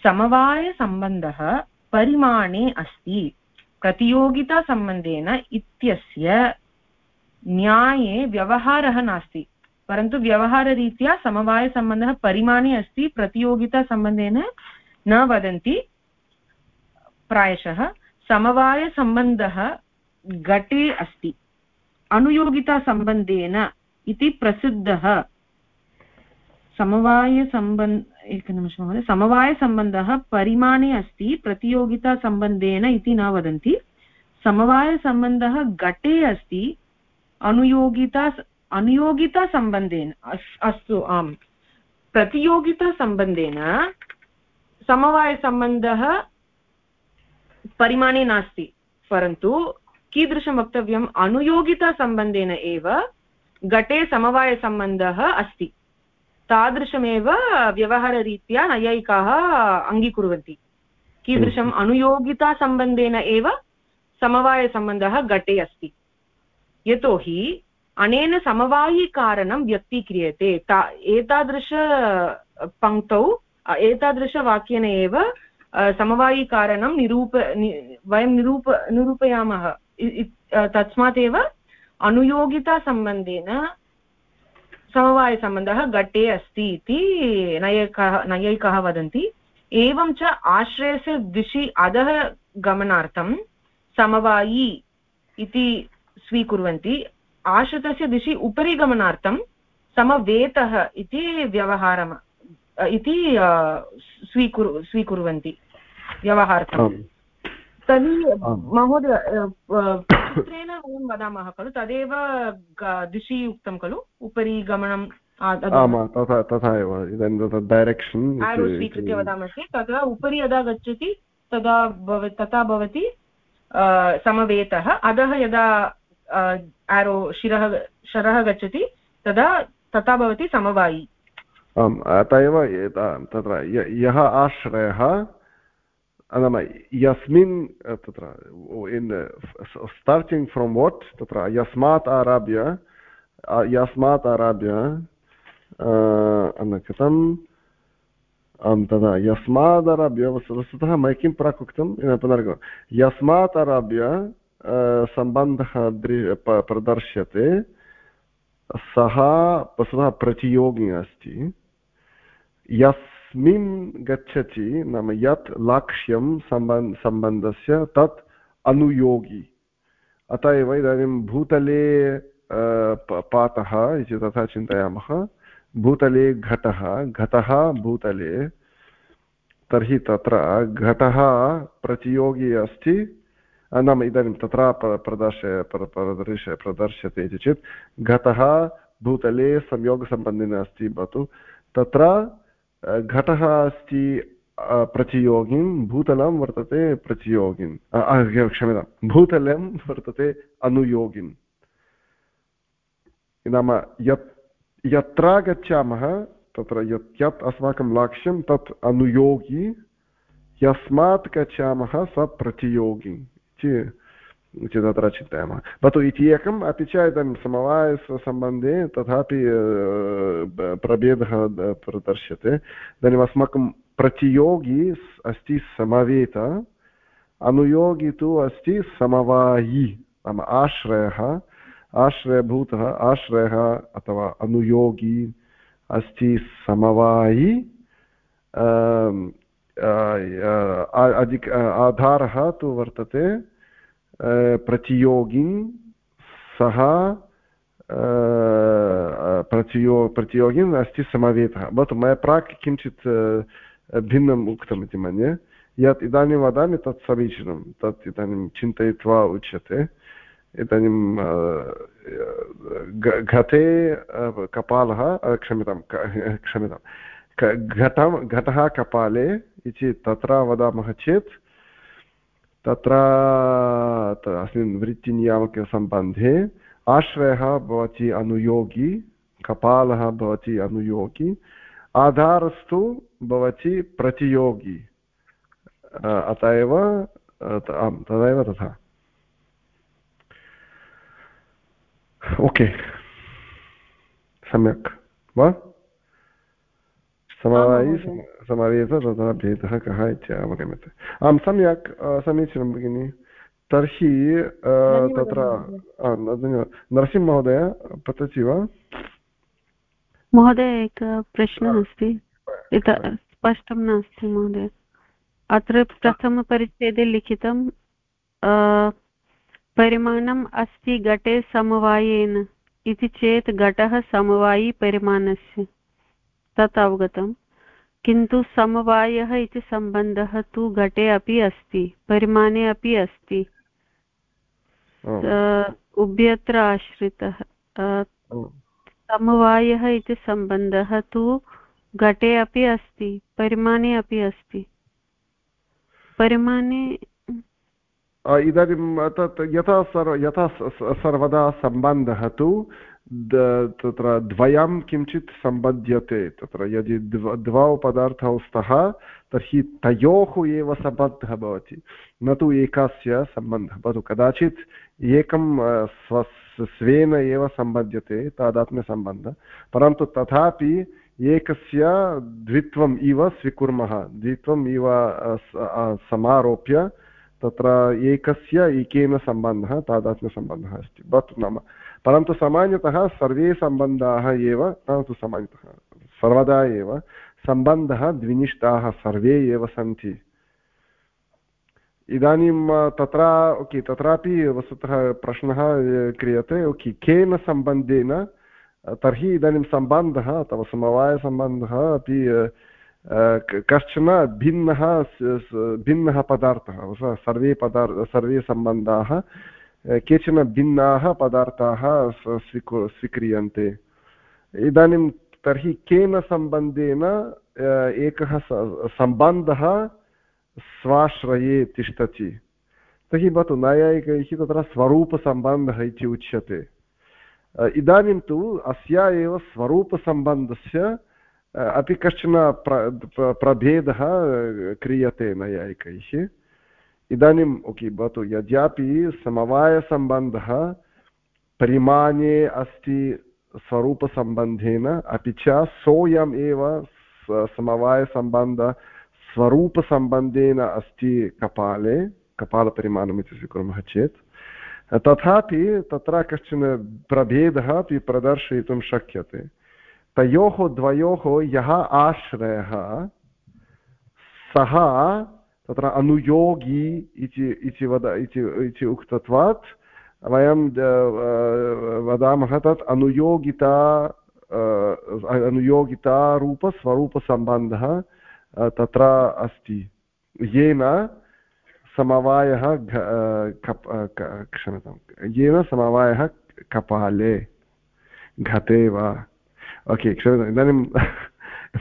समवायसम्बन्धः परिमाणे अस्ति। प्रतियोगितासम्बन्धेन इत्यस्य न्याये व्यवहारः नास्ति। परन्तु व्यवहाररीत्या समवायसम्बन्धः परिमाणे अस्ति, प्रतियोगितासम्बन्धेन न वदन्ति। प्रायशः समवायसम्बन्धः घटे अस्ति। अनुयोगितासम्बन्धेन इति प्रसिद्धः। समवायसम्बन्ध एकनिमिषं महोदय समवायसम्बन्धः परिमाणे अस्ति, प्रतियोगितासम्बन्धेन इति न वदन्ति। समवायसम्बन्धः घटे अस्ति, अनुयोगिता अनुयोगितासम्बन्धेन अस्तु, आम्। प्रतियोगितासम्बन्धेन समवायसम्बन्धः परिमाणे नास्ति, परन्तु कीदृशं वक्तव्यम्? अनुयोगितासम्बन्धेन एव घटे समवायसम्बन्धः अस्ति। तादृशमेव व्यवहाररीत्या नैयायिकाः अङ्गीकुर्वन्ति। कीदृशम् हम्म। अनुयोगितासम्बन्धेन एव समवायसम्बन्धः घटे अस्ति। यतोहि अनेन समवायिकारणं व्यक्तीक्रियते। ता एतादृश पङ्क्तौ एतादृशवाक्येन एव समवायिकारणं निरूप वयं निरूप निरूपयामः। तस्मात् एव अनुयोगितासम्बन्धेन समवायसम्बन्धः घटे अस्ति इति नैयिकः नैयिकः वदन्ति। एवं च आश्रयस्य दिशि अधः गमनार्थं समवायी इति स्वीकुर्वन्ति। आश्रितस्य दिशि उपरि गमनार्थं समवेतः इति व्यवहारम्, इति स्वीकुर्, स्वीकुर्वन्ति व्यवहारार्थं तर्हि महोदय चित्रेण वयं वदामः खलु? तदेव दिशि उक्तं खलु? उपरि गमनं तथा तथा एव। इदानीं डैरेक्षन् स्वीकृत्य वदामश्चेत् तदा उपरि यदा गच्छति तदा भव तथा भवति समवेतः। अधः यदा आरो शिरः शरः गच्छति तदा तथा भवति समवायि। आम् अत एव तत्र यः आश्रयः नाम यस्मिन् तत्र इन् स्टार्टिङ्ग् फ्रोम् वट् तत्र यस्मात् आरभ्य यस्मात् आरभ्य कथम् आं तदा यस्मादारभ्य वस्तुतः मया किं प्राक् उक्तं पुनर् यस्मात् आरभ्य सम्बन्धः दृ प्रदर्श्यते सः वस्तुतः प्रतियोगी अस्ति यस् यस्मिन् गच्छति नाम यत् लक्ष्यं सम्बन्, सम्बन्धस्य तत् अनुयोगी। अत एव इदानीं भूतले पातः इति तथा चिन्तयामः। भूतले घटः घटः भूतले। तर्हि तत्र घटः प्रतियोगी अस्ति। नाम इदानीं तत्र प्रदर्श प्रदर्श, प्रदर्श्यते इति चेत् घटः भूतले संयोगसम्बन्धिनः अस्ति भवतु। तत्र घटः अस्ति प्रतियोगिं, भूतलं वर्तते प्रतियोगिन् क्षम्यतां, भूतलं वर्तते अनुयोगिन् नाम यत्, यत्र गच्छामः, तत्र यत् यत् अस्माकं लक्ष्यं, तत् अनुयोगी, यस्मात् गच्छामः स प्रतियोगी। इति तत्र चिन्तयामः भवतु इति एकम् अपि च इदानीं समवायसम्बन्धे तथापि प्रभेदः प्रदर्श्यते। इदानीम् अस्माकं प्रतियोगी अस्ति समवेत, अनुयोगी तु अस्ति समवायी, नाम आश्रयः, आश्रयभूतः, आश्रयः अथवा अनुयोगी अस्ति समवायी अधिक आधारः तु वर्तते। प्रतियोगिन् सः प्रतियो, प्रतियोगिन् अस्ति समवेतः। भवतु, मया प्राक् किञ्चित् भिन्नम् उक्तम् इति मन्ये। यत् इदानीं वदामि, तत् समीचीनं तत् इदानीं चिन्तयित्वा उच्यते। इदानीं घटे कपालः क्षम्यतां क्षम्यतां। घटं, घटः कपाले इति तत्र वदामः चेत् तत्र अस्मिन् वृत्तिनियामकसम्बन्धे आश्रयः भवति अनुयोगी, कपालः भवति अनुयोगी, आधारस्तु भवति प्रतियोगी। अत एव आम्, तदेव तथा। ओके। सम्यक्, वा? समवायि समावेत तथा भेदः कः इति अवगम्यते आं सम्यक् समीचीनं भगिनि तर्हि तत्र नरसिंहमहोदय पतति वा महोदय एकः प्रश्नः अस्ति स्पष्टं नास्ति महोदय अत्र प्रथमपरिच्छेदे लिखितं परिमाणम् अस्ति घटे समवायेन इति चेत् घटः समवायिपरिमाणस्य तत् अवगतम् किन्तु समवायः इति सम्बन्धः तु घटे अपि अस्ति परिमाणे अपि अस्ति। उभयत्र आश्रितः। समवायः इति सम्बन्धः तु घटे अपि अस्ति परिमाणे अपि अस्ति। परिमाणे इदानीं तत् यथा सर्व यथा सर्वदा सम्बन्धः तु तत्र द्वयं किञ्चित् सम्बध्यते तत्र यदि द्व द्वौ पदार्थौ स्तः तर्हि तयोः एव सम्बन्धः भवति न तु एकस्य सम्बन्धः भवतु कदाचित् एकं स्व स्वेन एव सम्बध्यते तादात्म्यसम्बन्धः परन्तु तथापि एकस्य द्वित्वम् इव स्वीकुर्मः द्वित्वम् इव समारोप्य तत्र एकस्य एकेन सम्बन्धः तादात्म्यसम्बन्धः अस्ति भवतु नाम परन्तु सामान्यतः सर्वे सम्बन्धाः एव न तु सामान्यतः सर्वदा एव सम्बन्धः द्विनिष्ठाः सर्वे एव सन्ति। इदानीं तत्र, ओके, तत्रापि वस्तुतः प्रश्नः क्रियते। ओके, केन सम्बन्धेन तर्हि इदानीं सम्बन्धः अथवा समवायसम्बन्धः अपि कश्चन भिन्नः भिन्नः पदार्थः सर्वे पदार्थ सर्वे सम्बन्धाः केचन भिन्नाः पदार्थाः स्वीकु, स्वीक्रियन्ते। इदानीं तर्हि केन सम्बन्धेन एकः सम्बन्धः स्वाश्रये तिष्ठति? तर्हि भवतु, नैयायिकैः तत्र स्वरूपसम्बन्धः इति उच्यते। इदानीं तु अस्या एव स्वरूपसम्बन्धस्य अपि कश्चन प्र, प्रभेदः क्रियते नैयायिकैः। इदानीम् ओके भवतु यद्यपि समवायसम्बन्धः परिमाणे अस्ति स्वरूपसम्बन्धेन अपि च सोऽयम् एव समवायसम्बन्ध स्वरूपसम्बन्धेन अस्ति कपाले कपालपरिमाणम् इति स्वीकुर्मः चेत् तथापि तत्र कश्चन प्रभेदः अपि प्रदर्शयितुं शक्यते तयोः द्वयोः यः आश्रयः सः तत्र अनुयोगी इति इति वद इति उक्तत्वात् वयं वदामः तत् अनुयोगिता अनुयोगितारूपस्वरूपसम्बन्धः तत्र अस्ति येन समवायः क्षम्यतां येन समवायः कपाले घटे वा ओके क्षम्यताम् इदानीं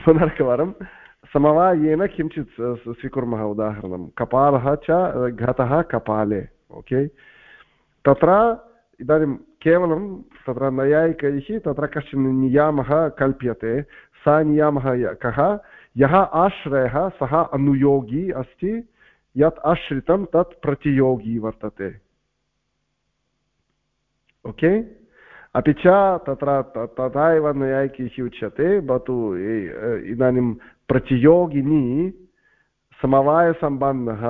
पुनरेकवारं समवायेन किञ्चित् स्वीकुर्मः उदाहरणं। कपालः च घटः कपाले, ओके? तत्र इदानीं केवलं तत्र नैयायिकैः तत्र कश्चन नियामः कल्प्यते। सः नियामः कः? यः आश्रयः, सः अनुयोगी अस्ति। यत् आश्रितं, तत् प्रतियोगी वर्तते। ओके? अपि च तत्र तथा एव नैयायिकैः उच्यते। भवतु इदानीं प्रतियोगिनी समवायसम्बन्धः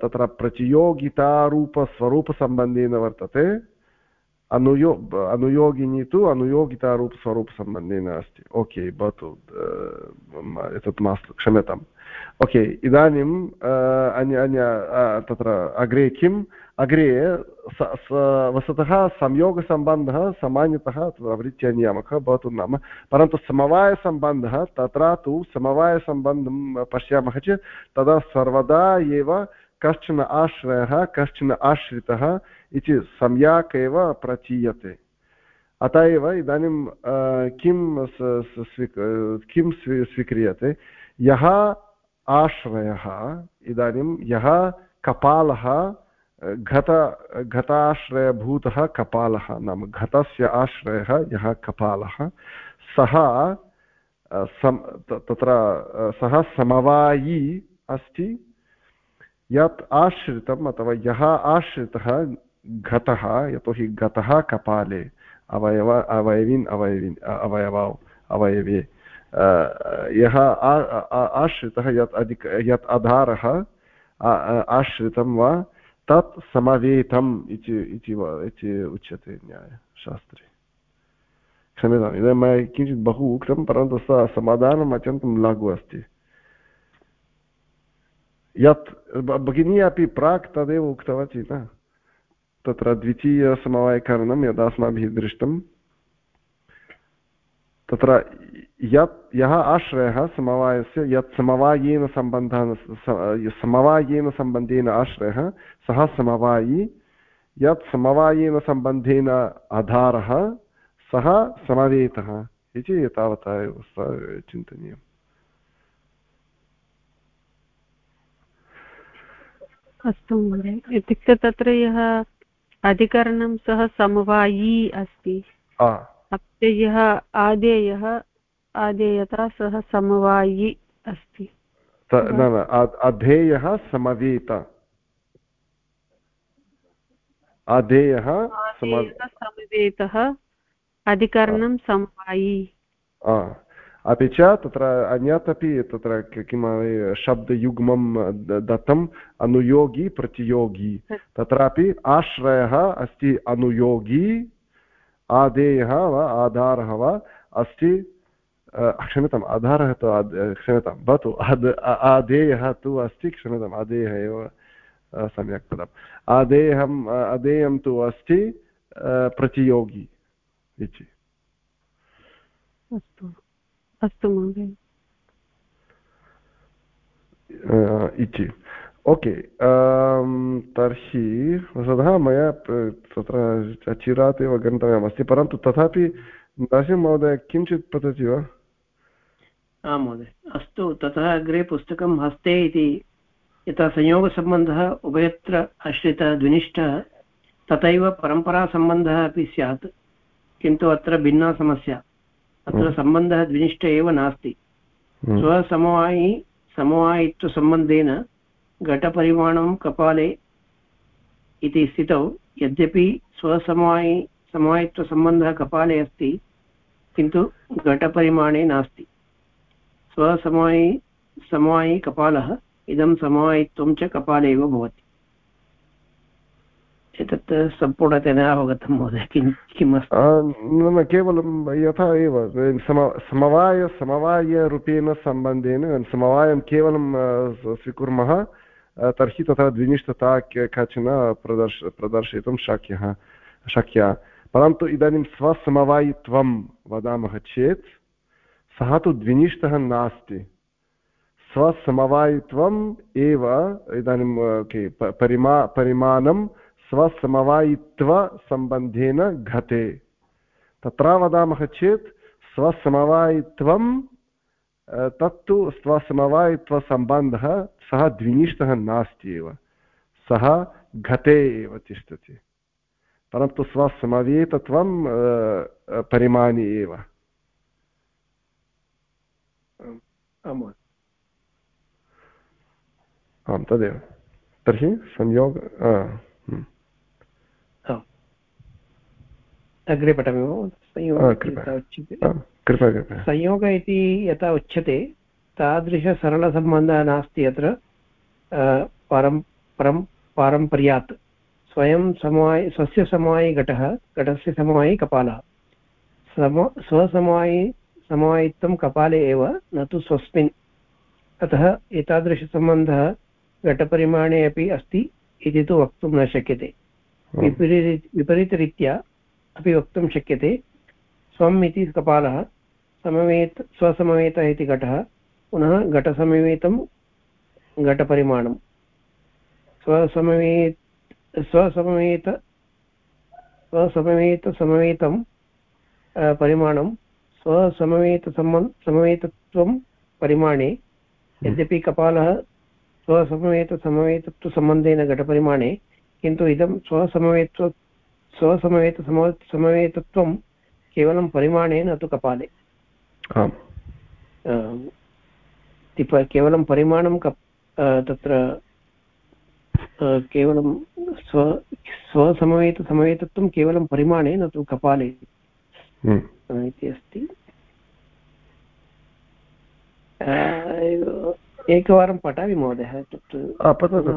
तत्र प्रतियोगितारूपस्वरूपसम्बन्धेन वर्तते। अनुयो, अनुयोगिनी तु अनुयोगितारूपस्वरूपसम्बन्धेन अस्ति। ओके, भवतु एतत् मास्तु, क्षम्यताम्। ओके, इदानीम् अन्य अन्य तत्र अग्रे किम्? अग्रे वस्तुतः संयोगसम्बन्धः सामान्यतः वृत्त्यनियामकः भवतु नाम। परन्तु समवायसम्बन्धः तत्र तु समवायसम्बन्धं पश्यामः चेत् तदा सर्वदा एव कश्चन आश्रयः, कश्चन आश्रितः इति सम्यक् एव प्रचीयते। अत एव इदानीं किं किं स्वीक्रियते? यः आश्रयः, इदानीं यः कपालः घत, घताश्रयभूतः कपालः नाम घतस्य आश्रयः यः कपालः, सः तत्र सः समवायी अस्ति, यत् आश्रितम् अथवा यः आश्रितः घतः, यतोहि घतः कपाले, अवयव, अवयविन् अवयविन् अवयवौ अवयवे यः आश्रितः यत् अधिक, यत् आधारः आश्रितं वा तत् समवेतम् इति उच्यते न्यायशास्त्रे क्षम्यताम् इदानीं मया किञ्चित् बहु उक्तं परन्तु स समाधानम् अत्यन्तं लघु अस्ति यत् भगिनी अपि प्राक् तदेव उक्तवती न तत्र द्वितीयसमवायकरणं यदा अस्माभिः दृष्टं तत्र यत् यः आश्रयः समवायस्य यत् समवायेन सम्बन्धः समवायेन सम्बन्धेन आश्रयः सः समवायी यत् समवायेन सम्बन्धेन आधारः सः समवेतः। इति तावता एव चिन्तनीयम्। अस्तु महोदय इत्युक्ते तत्र यः अधिकरणं सः समवायी अस्ति। अप्ययः आदेयः आदेयता सः समवायि अस्ति। न न अधेयः समवेत। अधेयः समवेतः अधिकरणं समवायि। अपि च तत्र अन्यत् अपि तत्र किं शब्दयुग्मं दत्तम् अनुयोगी प्रतियोगी। तत्रापि आश्रयः अस्ति अनुयोगी। आदेयः वा आधारः वा अस्ति क्षम्यताम् आधारः तु क्षम्यतां भवतु आधेयः तु अस्ति क्षम्यताम् आदेयः एव सम्यक् पदम्। आदेयम् अदेयं तु अस्ति प्रतियोगी इति। अस्तु अस्तु महोदय। इति। ओके तर्हि वस्तुतः मया तत्र चिरात् एव गन्तव्यमस्ति परन्तु तथापि नरसिंहमहोदय किञ्चित् पतति वा आं महोदय अस्तु ततः अग्रे पुस्तकं हस्ते इति यथा संयोगसम्बन्धः उभयत्र आश्रितः द्विनिष्ठः तथैव परम्परासम्बन्धः अपि स्यात् किन्तु अत्र भिन्ना समस्या अत्र सम्बन्धः द्विनिष्ठ एव नास्ति स्वसमवायि समवायित्वसम्बन्धेन घटपरिमाणं कपाले इति स्थितौ। यद्यपि स्वसमवायि समवायित्वसम्बन्धः कपाले अस्ति, किन्तु घटपरिमाणे नास्ति। स्वसमवायि समवायि कपालः इदं समवायित्वं च कपाले एव भवति। एतत् सम्पूर्णतया अवगतं महोदय, किं किमस्ति? न केवलं यथा एव समवाय समवायरूपेण सम्बन्धेन, समवायं केवलं स्वीकुर्मः। तर्हि तथा द्विनिष्ठता काचन प्रदर्श प्रदर्शयितुं शक्यः शक्या परन्तु इदानीं स्वसमवायित्वं वदामः चेत् सः तु द्विनिष्ठः नास्ति स्वसमवायित्वम् एव इदानीं परिमा परिमाणं स्वसमवायित्वसम्बन्धेन घटे तत्र वदामः चेत् स्वसमवायित्वं तत्तु स्वसमवायित्वसम्बन्धः सः द्विनिष्ठः नास्ति एव सः घटे एव तिष्ठति परन्तु स्वसमवेतत्वं परिमाणि एव आम् तदेव तर्हि संयोग अग्रे पठामि संयोग इति यथा उच्यते तादृशसरलसम्बन्धः नास्ति अत्र पारं परं पारम्पर्यात्। स्वयं समवायि स्वस्य समवायि घटः घटस्य समवायि कपालः। सम स्वसमवायि समवायित्वं कपाले एव न तु स्वस्मिन्। अतः एतादृशसम्बन्धः घटपरिमाणे अपि अस्ति इति तु वक्तुं न शक्यते। विपरी विपरीतरीत्या अपि वक्तुं शक्यते। स्वम् इति कपालः समवेत, स्वसमवेतः इति घटः। पुनः घटसमवेतं, घटपरिमाणं। स्वसमवेत स्वसमवेत स्वसमवेतसमवेतं परिमाणं। स्वसमवेतसम्बन् समवेतत्वं परिमाणे। यद्यपि कपालः स्वसमवेतसमवेतत्वसम्बन्धेन घटपरिमाणे, किन्तु इदं स्वसमवेत्व स्वसमवेतसम समवेतत्वं केवलं परिमाणे न तु कपाले। केवलं परिमाणं कप् तत्र केवलं स्व स्वसमवेतसमवेतत्वं केवलं परिमाणे न तु कपाले इति अस्ति। एकवारं पठामि महोदय तत्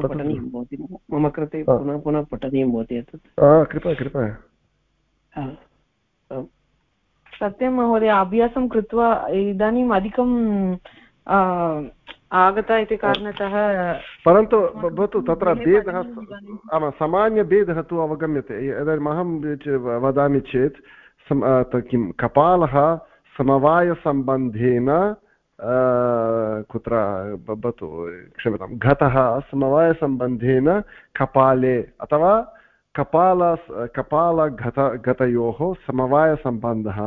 पठनीयं भवति। मम कृते पुनः पुनः पठनीयं भवति एतत्। कृपया कृपया। सत्यं महोदय अभ्यासं कृत्वा इदानीम् अधिकं आगता इति कारणतः परन्तु भवतु तत्र भेदः आमां सामान्यभेदः तु अवगम्यते। इदानीम् अहं वदामि चेत् किं कपालः समवायसम्बन्धेन कुत्र भवतु क्षम्यतां घटः समवायसम्बन्धेन कपाले अथवा कपाल कपालघट घटयोः समवायसम्बन्धः।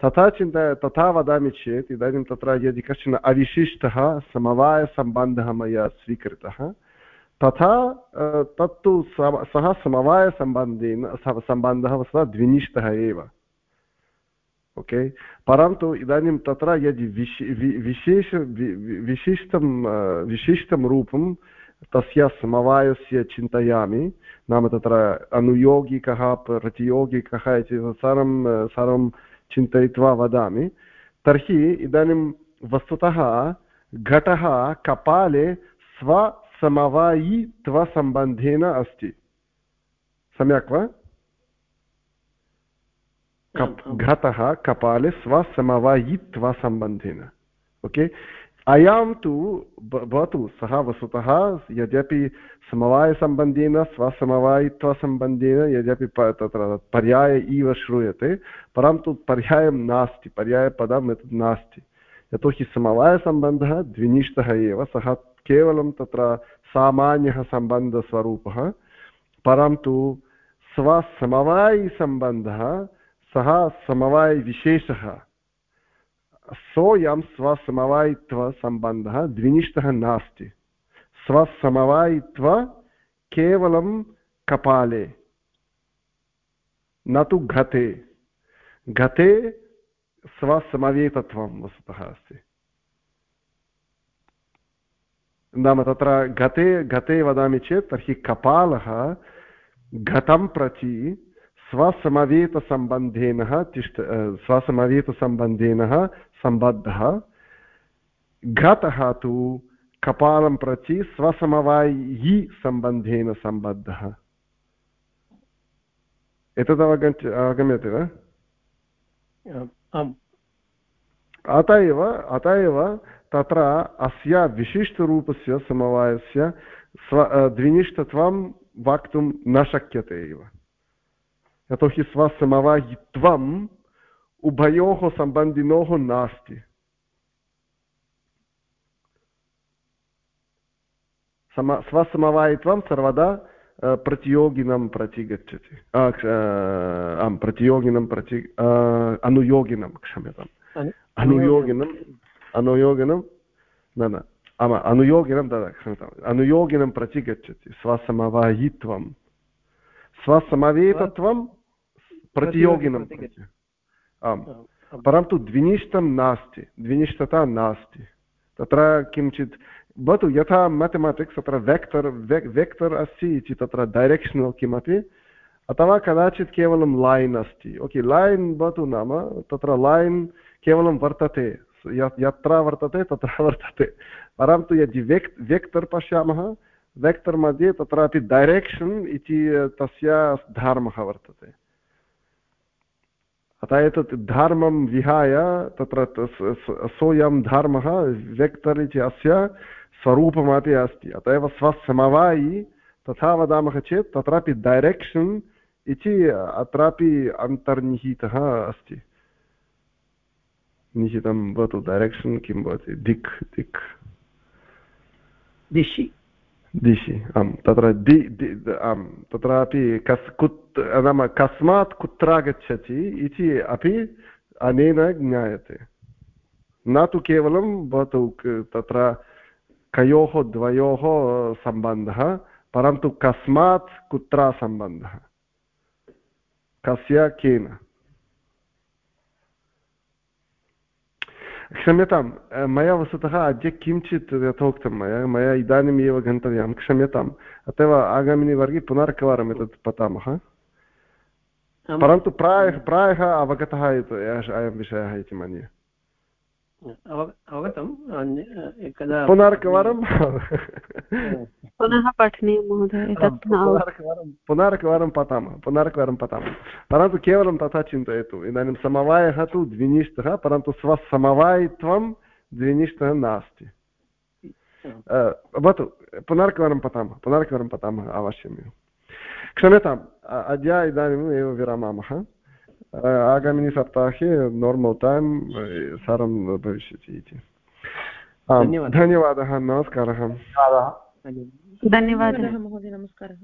तथा चिन्ता तथा वदामि चेत् इदानीं तत्र यदि कश्चन अविशिष्टः समवायसम्बन्धः मया स्वीकृतः तथा तत्तु सः समवायसम्बन्धेन सम्बन्धः सः द्विनिष्ठः एव ओके परन्तु इदानीं तत्र यदि विश विशेष विशिष्टं विशिष्टं रूपं तस्य समवायस्य चिन्तयामि नाम तत्र अनुयोगिकः प्रतियोगिकः इति सर्वं सर्वं चिन्तयित्वा वदामि। तर्हि इदानीं वस्तुतः घटः कपाले स्वसमवायित्वसम्बन्धेन अस्ति। सम्यक् वा? घटः कपाले स्वसमवायित्वसम्बन्धेन। ओके? अयं तु भवतु सः वस्तुतः यद्यपि समवायसम्बन्धेन स्वसमवायित्वसम्बन्धेन यद्यपि तत्र पर्याय इव श्रूयते, परन्तु पर्यायं नास्ति पर्यायपदम् एतत् नास्ति। यतोहि समवायसम्बन्धः द्विनिष्ठः एव, सः केवलं तत्र सामान्यः सम्बन्धस्वरूपः, परन्तु स्वसमवायिसम्बन्धः सः समवायविशेषः। सोऽयं स्वसमवायित्वसम्बन्धः द्विनिष्ठः नास्ति। स्वसमवायित्व केवलं कपाले, न तु घटे घटे स्वसमवेतत्वं वस्तुतः अस्ति। नाम तत्र घटे घटे वदामि चेत् तर्हि कपालः घटं प्रति स्वसमवेतसम्बन्धेन तिष्ठ स्वसमवेतसम्बन्धेन सम्बद्धः। घटः तु कपालं प्रति स्वसमवायि सम्बन्धेन सम्बद्धः अवगच्छ अवगम्यते वा? अत एव अत एव तत्र अस्य विशिष्टरूपस्य समवायस्य स्व द्विनिष्ठत्वं वक्तुं न शक्यते एव। यतोहि स्वसमवायित्वम् उभयोः सम्बन्धिनोः नास्ति सम स्वसमवायित्वं सर्वदा प्रतियोगिनं प्रति गच्छति आं प्रतियोगिनं प्रति अनुयोगिनं क्षम्यताम् अनुयोगिनम् अनुयोगिनं न न आम् अनुयोगिनं तदा क्षम्यताम् अनुयोगिनं प्रति गच्छति स्वसमवायित्वं स्वसमवेतत्वं प्रतियोगिनं आम् परन्तु द्विनिष्ठं नास्ति द्विनिष्ठता नास्ति तत्र किञ्चित् भवतु यथा मेथमेटिक्स् तत्र वेक्टर् वेक्टर् अस्ति इति तत्र डैरेक्षनल् किमपि अथवा कदाचित् केवलं लैन् अस्ति ओके लैन् भवतु नाम तत्र लैन् केवलं वर्तते यत्र वर्तते तत्र वर्तते परन्तु यदि वेक् वेक्टर् पश्यामः वेक्टर् मध्ये तत्रापि डैरेक्षन् इति तस्य धर्मः वर्तते अतः एतत् धर्मं विहाय तत्र सोऽयं धर्मः वेक्टर् इति अस्य स्वरूपमपि अस्ति। अत एव स्वसमवायि तथा वदामः चेत् तत्रापि डैरेक्षन् इति अत्रापि अन्तर्निहितः अस्ति। निहितं भवतु डैरेक्षन् किं भवति? दिक् दिक्। दिशि। दिशि, आम्, तत्र दि आम्, तत्रापि कस्, कुत्, नाम कस्मात् कुत्र गच्छति इति अपि अनेन ज्ञायते। न तु केवलं भवतु तत्र कयोः, द्वयोः सम्बन्धः, परन्तु कस्मात् कुत्र सम्बन्धः। कस्य, केन? क्षम्यतां मया वस्तुतः अद्य किञ्चित् यथोक्तं मया मया इदानीमेव गन्तव्यं क्षम्यताम्। अत आगामिनि वर्गे पुनरेकवारम् एतत् पठामः परन्तु प्रायः प्रायः अवगतः अयं विषयः इति मन्ये। अवगतं पुनरेकवारं पुनः पठनीयं महोदय पुनरेकवारं पठामः पुनरेकवारं पठामः। परन्तु केवलं तथा चिन्तयतु इदानीं समवायः तु द्विनिष्ठः परन्तु स्वसमवायित्वं द्विनिष्ठः नास्ति। भवतु पुनरेकवारं पठामः पुनरेकवारं पठामः अवश्यमेव। क्षम्यताम् अद्य इदानीम् एव विरमामः। आगामिनि सप्ताहे नार्मल् टैम् सर्वं भविष्यति इति धन्यवादः नमस्कारः धन्यवादः महोदय नमस्कारः